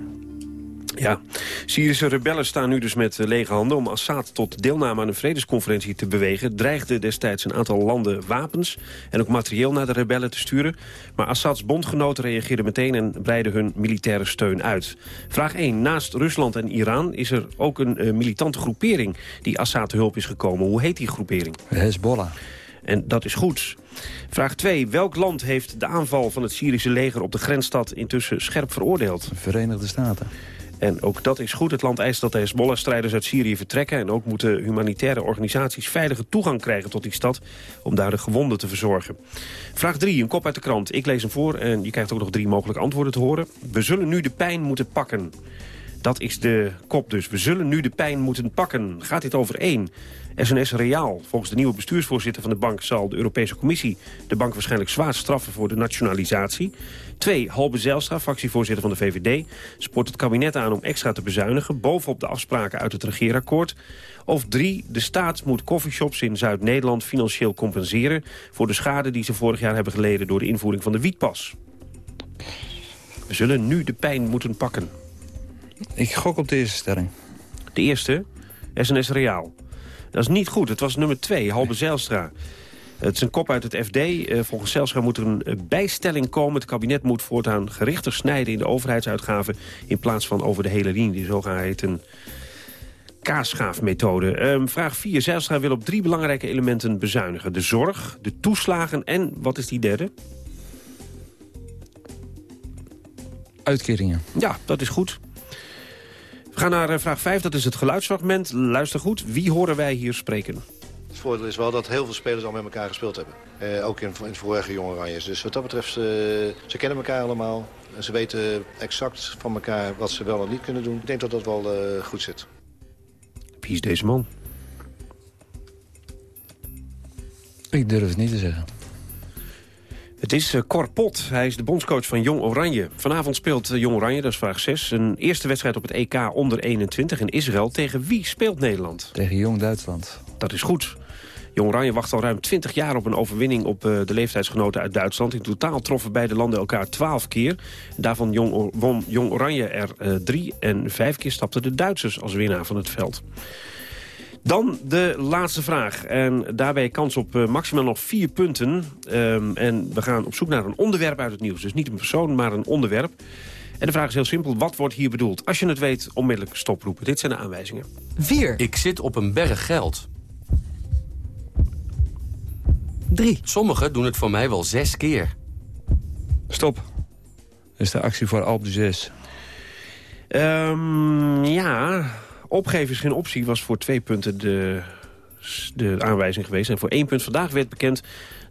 Ja, Syrische rebellen staan nu dus met eh, lege handen... om Assad tot deelname aan een vredesconferentie te bewegen. Dreigde destijds een aantal landen wapens en ook materieel naar de rebellen te sturen. Maar Assads bondgenoten reageerden meteen en breidden hun militaire steun uit. Vraag 1. Naast Rusland en Iran is er ook een eh, militante groepering... die Assad te hulp is gekomen. Hoe heet die groepering? Hezbollah. En dat is goed. Vraag 2. Welk land heeft de aanval van het Syrische leger op de grensstad intussen scherp veroordeeld? Verenigde Staten. En ook dat is goed. Het land eist dat de Hezbollah-strijders uit Syrië vertrekken. En ook moeten humanitaire organisaties veilige toegang krijgen tot die stad... om daar de gewonden te verzorgen. Vraag 3, een kop uit de krant. Ik lees hem voor en je krijgt ook nog drie mogelijke antwoorden te horen. We zullen nu de pijn moeten pakken. Dat is de kop dus. We zullen nu de pijn moeten pakken. Gaat dit over één? SNS Reaal. Volgens de nieuwe bestuursvoorzitter van de bank... zal de Europese Commissie de bank waarschijnlijk zwaar straffen... voor de nationalisatie. Twee, Halbe Zijlstra, fractievoorzitter van de VVD... spoort het kabinet aan om extra te bezuinigen... bovenop de afspraken uit het regeerakkoord. Of drie, de staat moet coffeeshops in Zuid-Nederland financieel compenseren... voor de schade die ze vorig jaar hebben geleden... door de invoering van de wietpas. We zullen nu de pijn moeten pakken. Ik gok op de eerste stelling. De eerste, SNS Reaal. Dat is niet goed. Het was nummer twee, Halbe Zijlstra. Het is een kop uit het FD. Eh, volgens Zijlstra moet er een eh, bijstelling komen. Het kabinet moet voortaan gerichter snijden in de overheidsuitgaven... in plaats van over de hele linie, die zogeheten kaasschaafmethode. Ehm, vraag 4. Zijlstra wil op drie belangrijke elementen bezuinigen. De zorg, de toeslagen en, wat is die derde? Uitkeringen. Ja, dat is goed. We gaan naar eh, vraag 5, dat is het geluidsfragment. Luister goed, wie horen wij hier spreken? Het voordeel is wel dat heel veel spelers al met elkaar gespeeld hebben. Eh, ook in, in vorige Jong Oranjes. Dus wat dat betreft, eh, ze kennen elkaar allemaal. En Ze weten exact van elkaar wat ze wel en niet kunnen doen. Ik denk dat dat wel eh, goed zit. Wie is deze man? Ik durf het niet te zeggen. Het is uh, Cor Pot. Hij is de bondscoach van Jong Oranje. Vanavond speelt uh, Jong Oranje, dat is vraag 6... een eerste wedstrijd op het EK onder 21 in Israël. Tegen wie speelt Nederland? Tegen Jong Duitsland. Dat is goed. Jong Oranje wacht al ruim 20 jaar op een overwinning op uh, de leeftijdsgenoten uit Duitsland. In totaal troffen beide landen elkaar 12 keer. Daarvan Jong, won Jong Oranje er drie en vijf keer stapten de Duitsers als winnaar van het veld. Dan de laatste vraag. En daarbij kans op uh, maximaal nog vier punten. Um, en we gaan op zoek naar een onderwerp uit het nieuws. Dus niet een persoon, maar een onderwerp. En de vraag is heel simpel. Wat wordt hier bedoeld? Als je het weet, onmiddellijk stoproepen. Dit zijn de aanwijzingen. 4. Ik zit op een berg geld. 3. Sommigen doen het voor mij wel zes keer. Stop. Dat is de actie voor Alp 6. Um, ja, opgeven is geen optie, was voor twee punten de, de aanwijzing geweest. En voor één punt vandaag werd bekend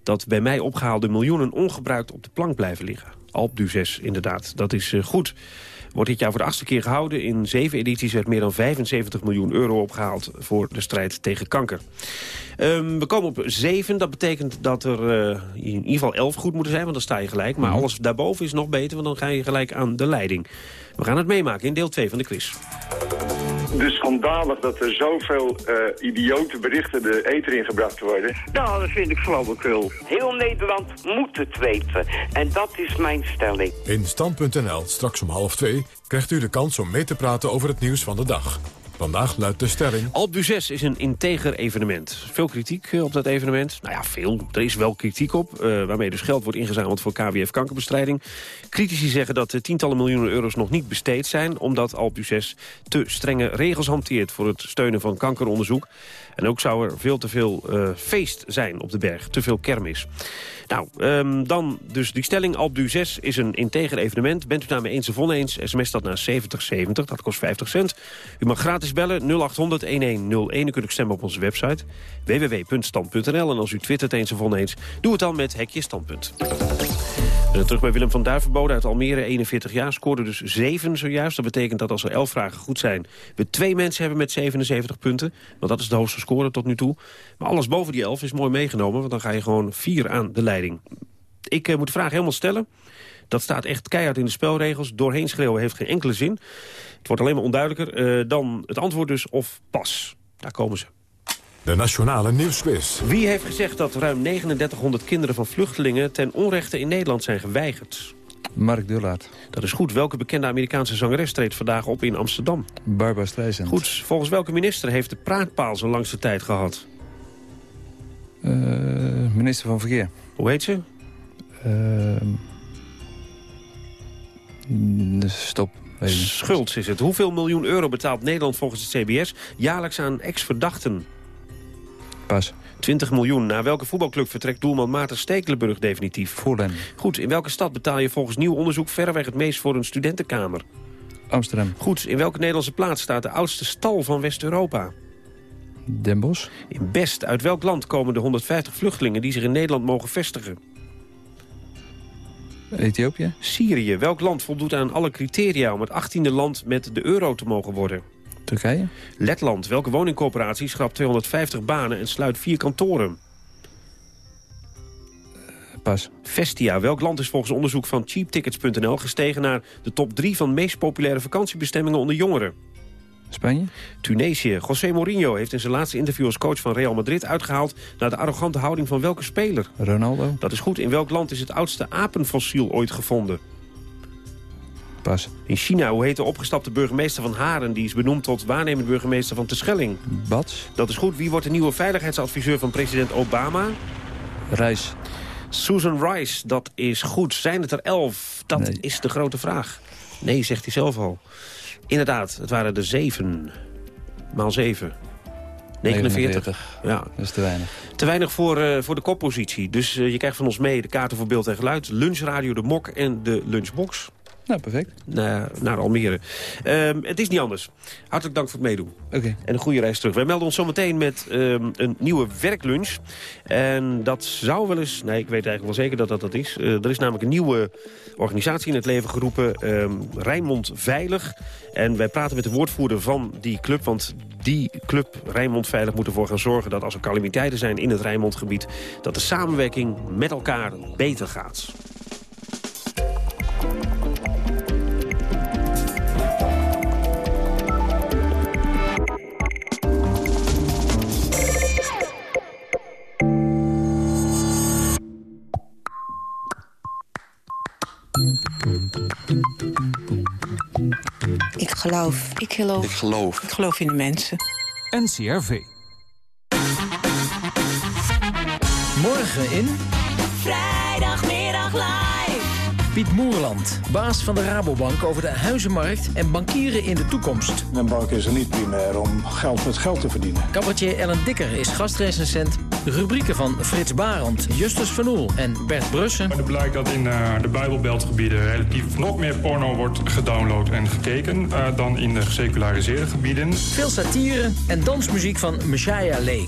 dat bij mij opgehaalde miljoenen ongebruikt op de plank blijven liggen. Alp du 6, inderdaad. Dat is uh, goed. Wordt dit jaar voor de achtste keer gehouden. In zeven edities werd meer dan 75 miljoen euro opgehaald voor de strijd tegen kanker. Um, we komen op zeven. Dat betekent dat er uh, in ieder geval elf goed moeten zijn, want dan sta je gelijk. Maar alles daarboven is nog beter, want dan ga je gelijk aan de leiding. We gaan het meemaken in deel 2 van de quiz. Dus schandalig dat er zoveel uh, idiote berichten de eter ingebracht worden. Nou, dat vind ik flauwekul. Heel Nederland moet het weten. En dat is mijn stelling. In Stand.nl, straks om half twee, krijgt u de kans om mee te praten over het nieuws van de dag. Vandaag luidt de stelling... Albu 6 is een integer evenement. Veel kritiek eh, op dat evenement. Nou ja, veel. Er is wel kritiek op. Uh, waarmee dus geld wordt ingezameld voor KWF-kankerbestrijding. Critici zeggen dat de tientallen miljoenen euro's nog niet besteed zijn... omdat 6 te strenge regels hanteert... voor het steunen van kankeronderzoek. En ook zou er veel te veel uh, feest zijn op de berg. Te veel kermis. Nou, um, dan dus die stelling. Albu 6 is een integer evenement. Bent u daarmee eens of oneens? SMS dat naar 7070. Dat kost 50 cent. U mag gratis bellen 0800-1101. U kunt ook stemmen op onze website www.stand.nl. En als u twittert eens of oneens, doe het dan met Hekje Standpunt. Terug bij Willem van Duivenbode uit Almere, 41 jaar. Scoorde dus 7 zojuist. Dat betekent dat als er 11 vragen goed zijn... we twee mensen hebben met 77 punten. Want dat is de hoogste score tot nu toe. Maar alles boven die 11 is mooi meegenomen. Want dan ga je gewoon 4 aan de leiding. Ik uh, moet de vraag helemaal stellen. Dat staat echt keihard in de spelregels. Doorheen schreeuwen heeft geen enkele zin. Het wordt alleen maar onduidelijker. Uh, dan het antwoord dus of pas. Daar komen ze. De Nationale Nieuwsquiz. Wie heeft gezegd dat ruim 3900 kinderen van vluchtelingen... ten onrechte in Nederland zijn geweigerd? Mark Dullaert. Dat is goed. Welke bekende Amerikaanse zangeres treedt vandaag op in Amsterdam? Barbara Streisand. Goed. Volgens welke minister heeft de praatpaal zo langste tijd gehad? Uh, minister van Verkeer. Hoe heet ze? Uh, stop. Schulds is het. Hoeveel miljoen euro betaalt Nederland volgens het CBS... jaarlijks aan ex-verdachten? Pas. 20 miljoen. Naar welke voetbalclub vertrekt doelman Maarten Stekelenburg definitief? Voorlen. Goed. In welke stad betaal je volgens nieuw onderzoek... verreweg het meest voor een studentenkamer? Amsterdam. Goed. In welke Nederlandse plaats staat de oudste stal van West-Europa? Den Bosch. In Best. Uit welk land komen de 150 vluchtelingen... die zich in Nederland mogen vestigen? Ethiopië. Syrië. Welk land voldoet aan alle criteria... om het 18e land met de euro te mogen worden? Turkije. Letland. Welke woningcorporatie schrapt 250 banen en sluit vier kantoren? Pas. Vestia. Welk land is volgens onderzoek van cheaptickets.nl gestegen naar de top 3 van meest populaire vakantiebestemmingen onder jongeren? Spanje. Tunesië. José Mourinho heeft in zijn laatste interview als coach van Real Madrid uitgehaald naar de arrogante houding van welke speler? Ronaldo. Dat is goed. In welk land is het oudste apenfossiel ooit gevonden? Pas. In China, hoe heet de opgestapte burgemeester van Haren? Die is benoemd tot waarnemend burgemeester van Terschelling. Bats. Dat is goed. Wie wordt de nieuwe veiligheidsadviseur van president Obama? Rice. Susan Rice, dat is goed. Zijn het er elf? Dat nee. is de grote vraag. Nee, zegt hij zelf al. Inderdaad, het waren er zeven. Maal zeven. 49. Ja. Dat is te weinig. Te weinig voor, uh, voor de koppositie. Dus uh, je krijgt van ons mee de kaarten voor beeld en geluid. Lunchradio, de mok en de lunchbox. Nou, perfect. Naar, naar Almere. Um, het is niet anders. Hartelijk dank voor het meedoen. Oké. Okay. En een goede reis terug. Wij melden ons zometeen met um, een nieuwe werklunch. En dat zou wel eens... Nee, ik weet eigenlijk wel zeker dat dat dat is. Uh, er is namelijk een nieuwe organisatie in het leven geroepen. Um, Rijnmond Veilig. En wij praten met de woordvoerder van die club. Want die club, Rijnmond Veilig, moet ervoor gaan zorgen... dat als er calamiteiten zijn in het Rijnmondgebied... dat de samenwerking met elkaar beter gaat. Ik geloof. Ik geloof. Ik geloof. Ik geloof in de mensen. NCRV. Morgen in... Piet Moerland, baas van de Rabobank over de huizenmarkt en bankieren in de toekomst. Een bank is er niet primair om geld met geld te verdienen. Cabaretier Ellen Dikker is gastrecensent. Rubrieken van Frits Barend, Justus Van Oel en Bert Brussen. Er blijkt dat in uh, de Bijbelbeltgebieden relatief nog meer porno wordt gedownload en gekeken... Uh, dan in de geseculariseerde gebieden. Veel satire en dansmuziek van Messiah Lake.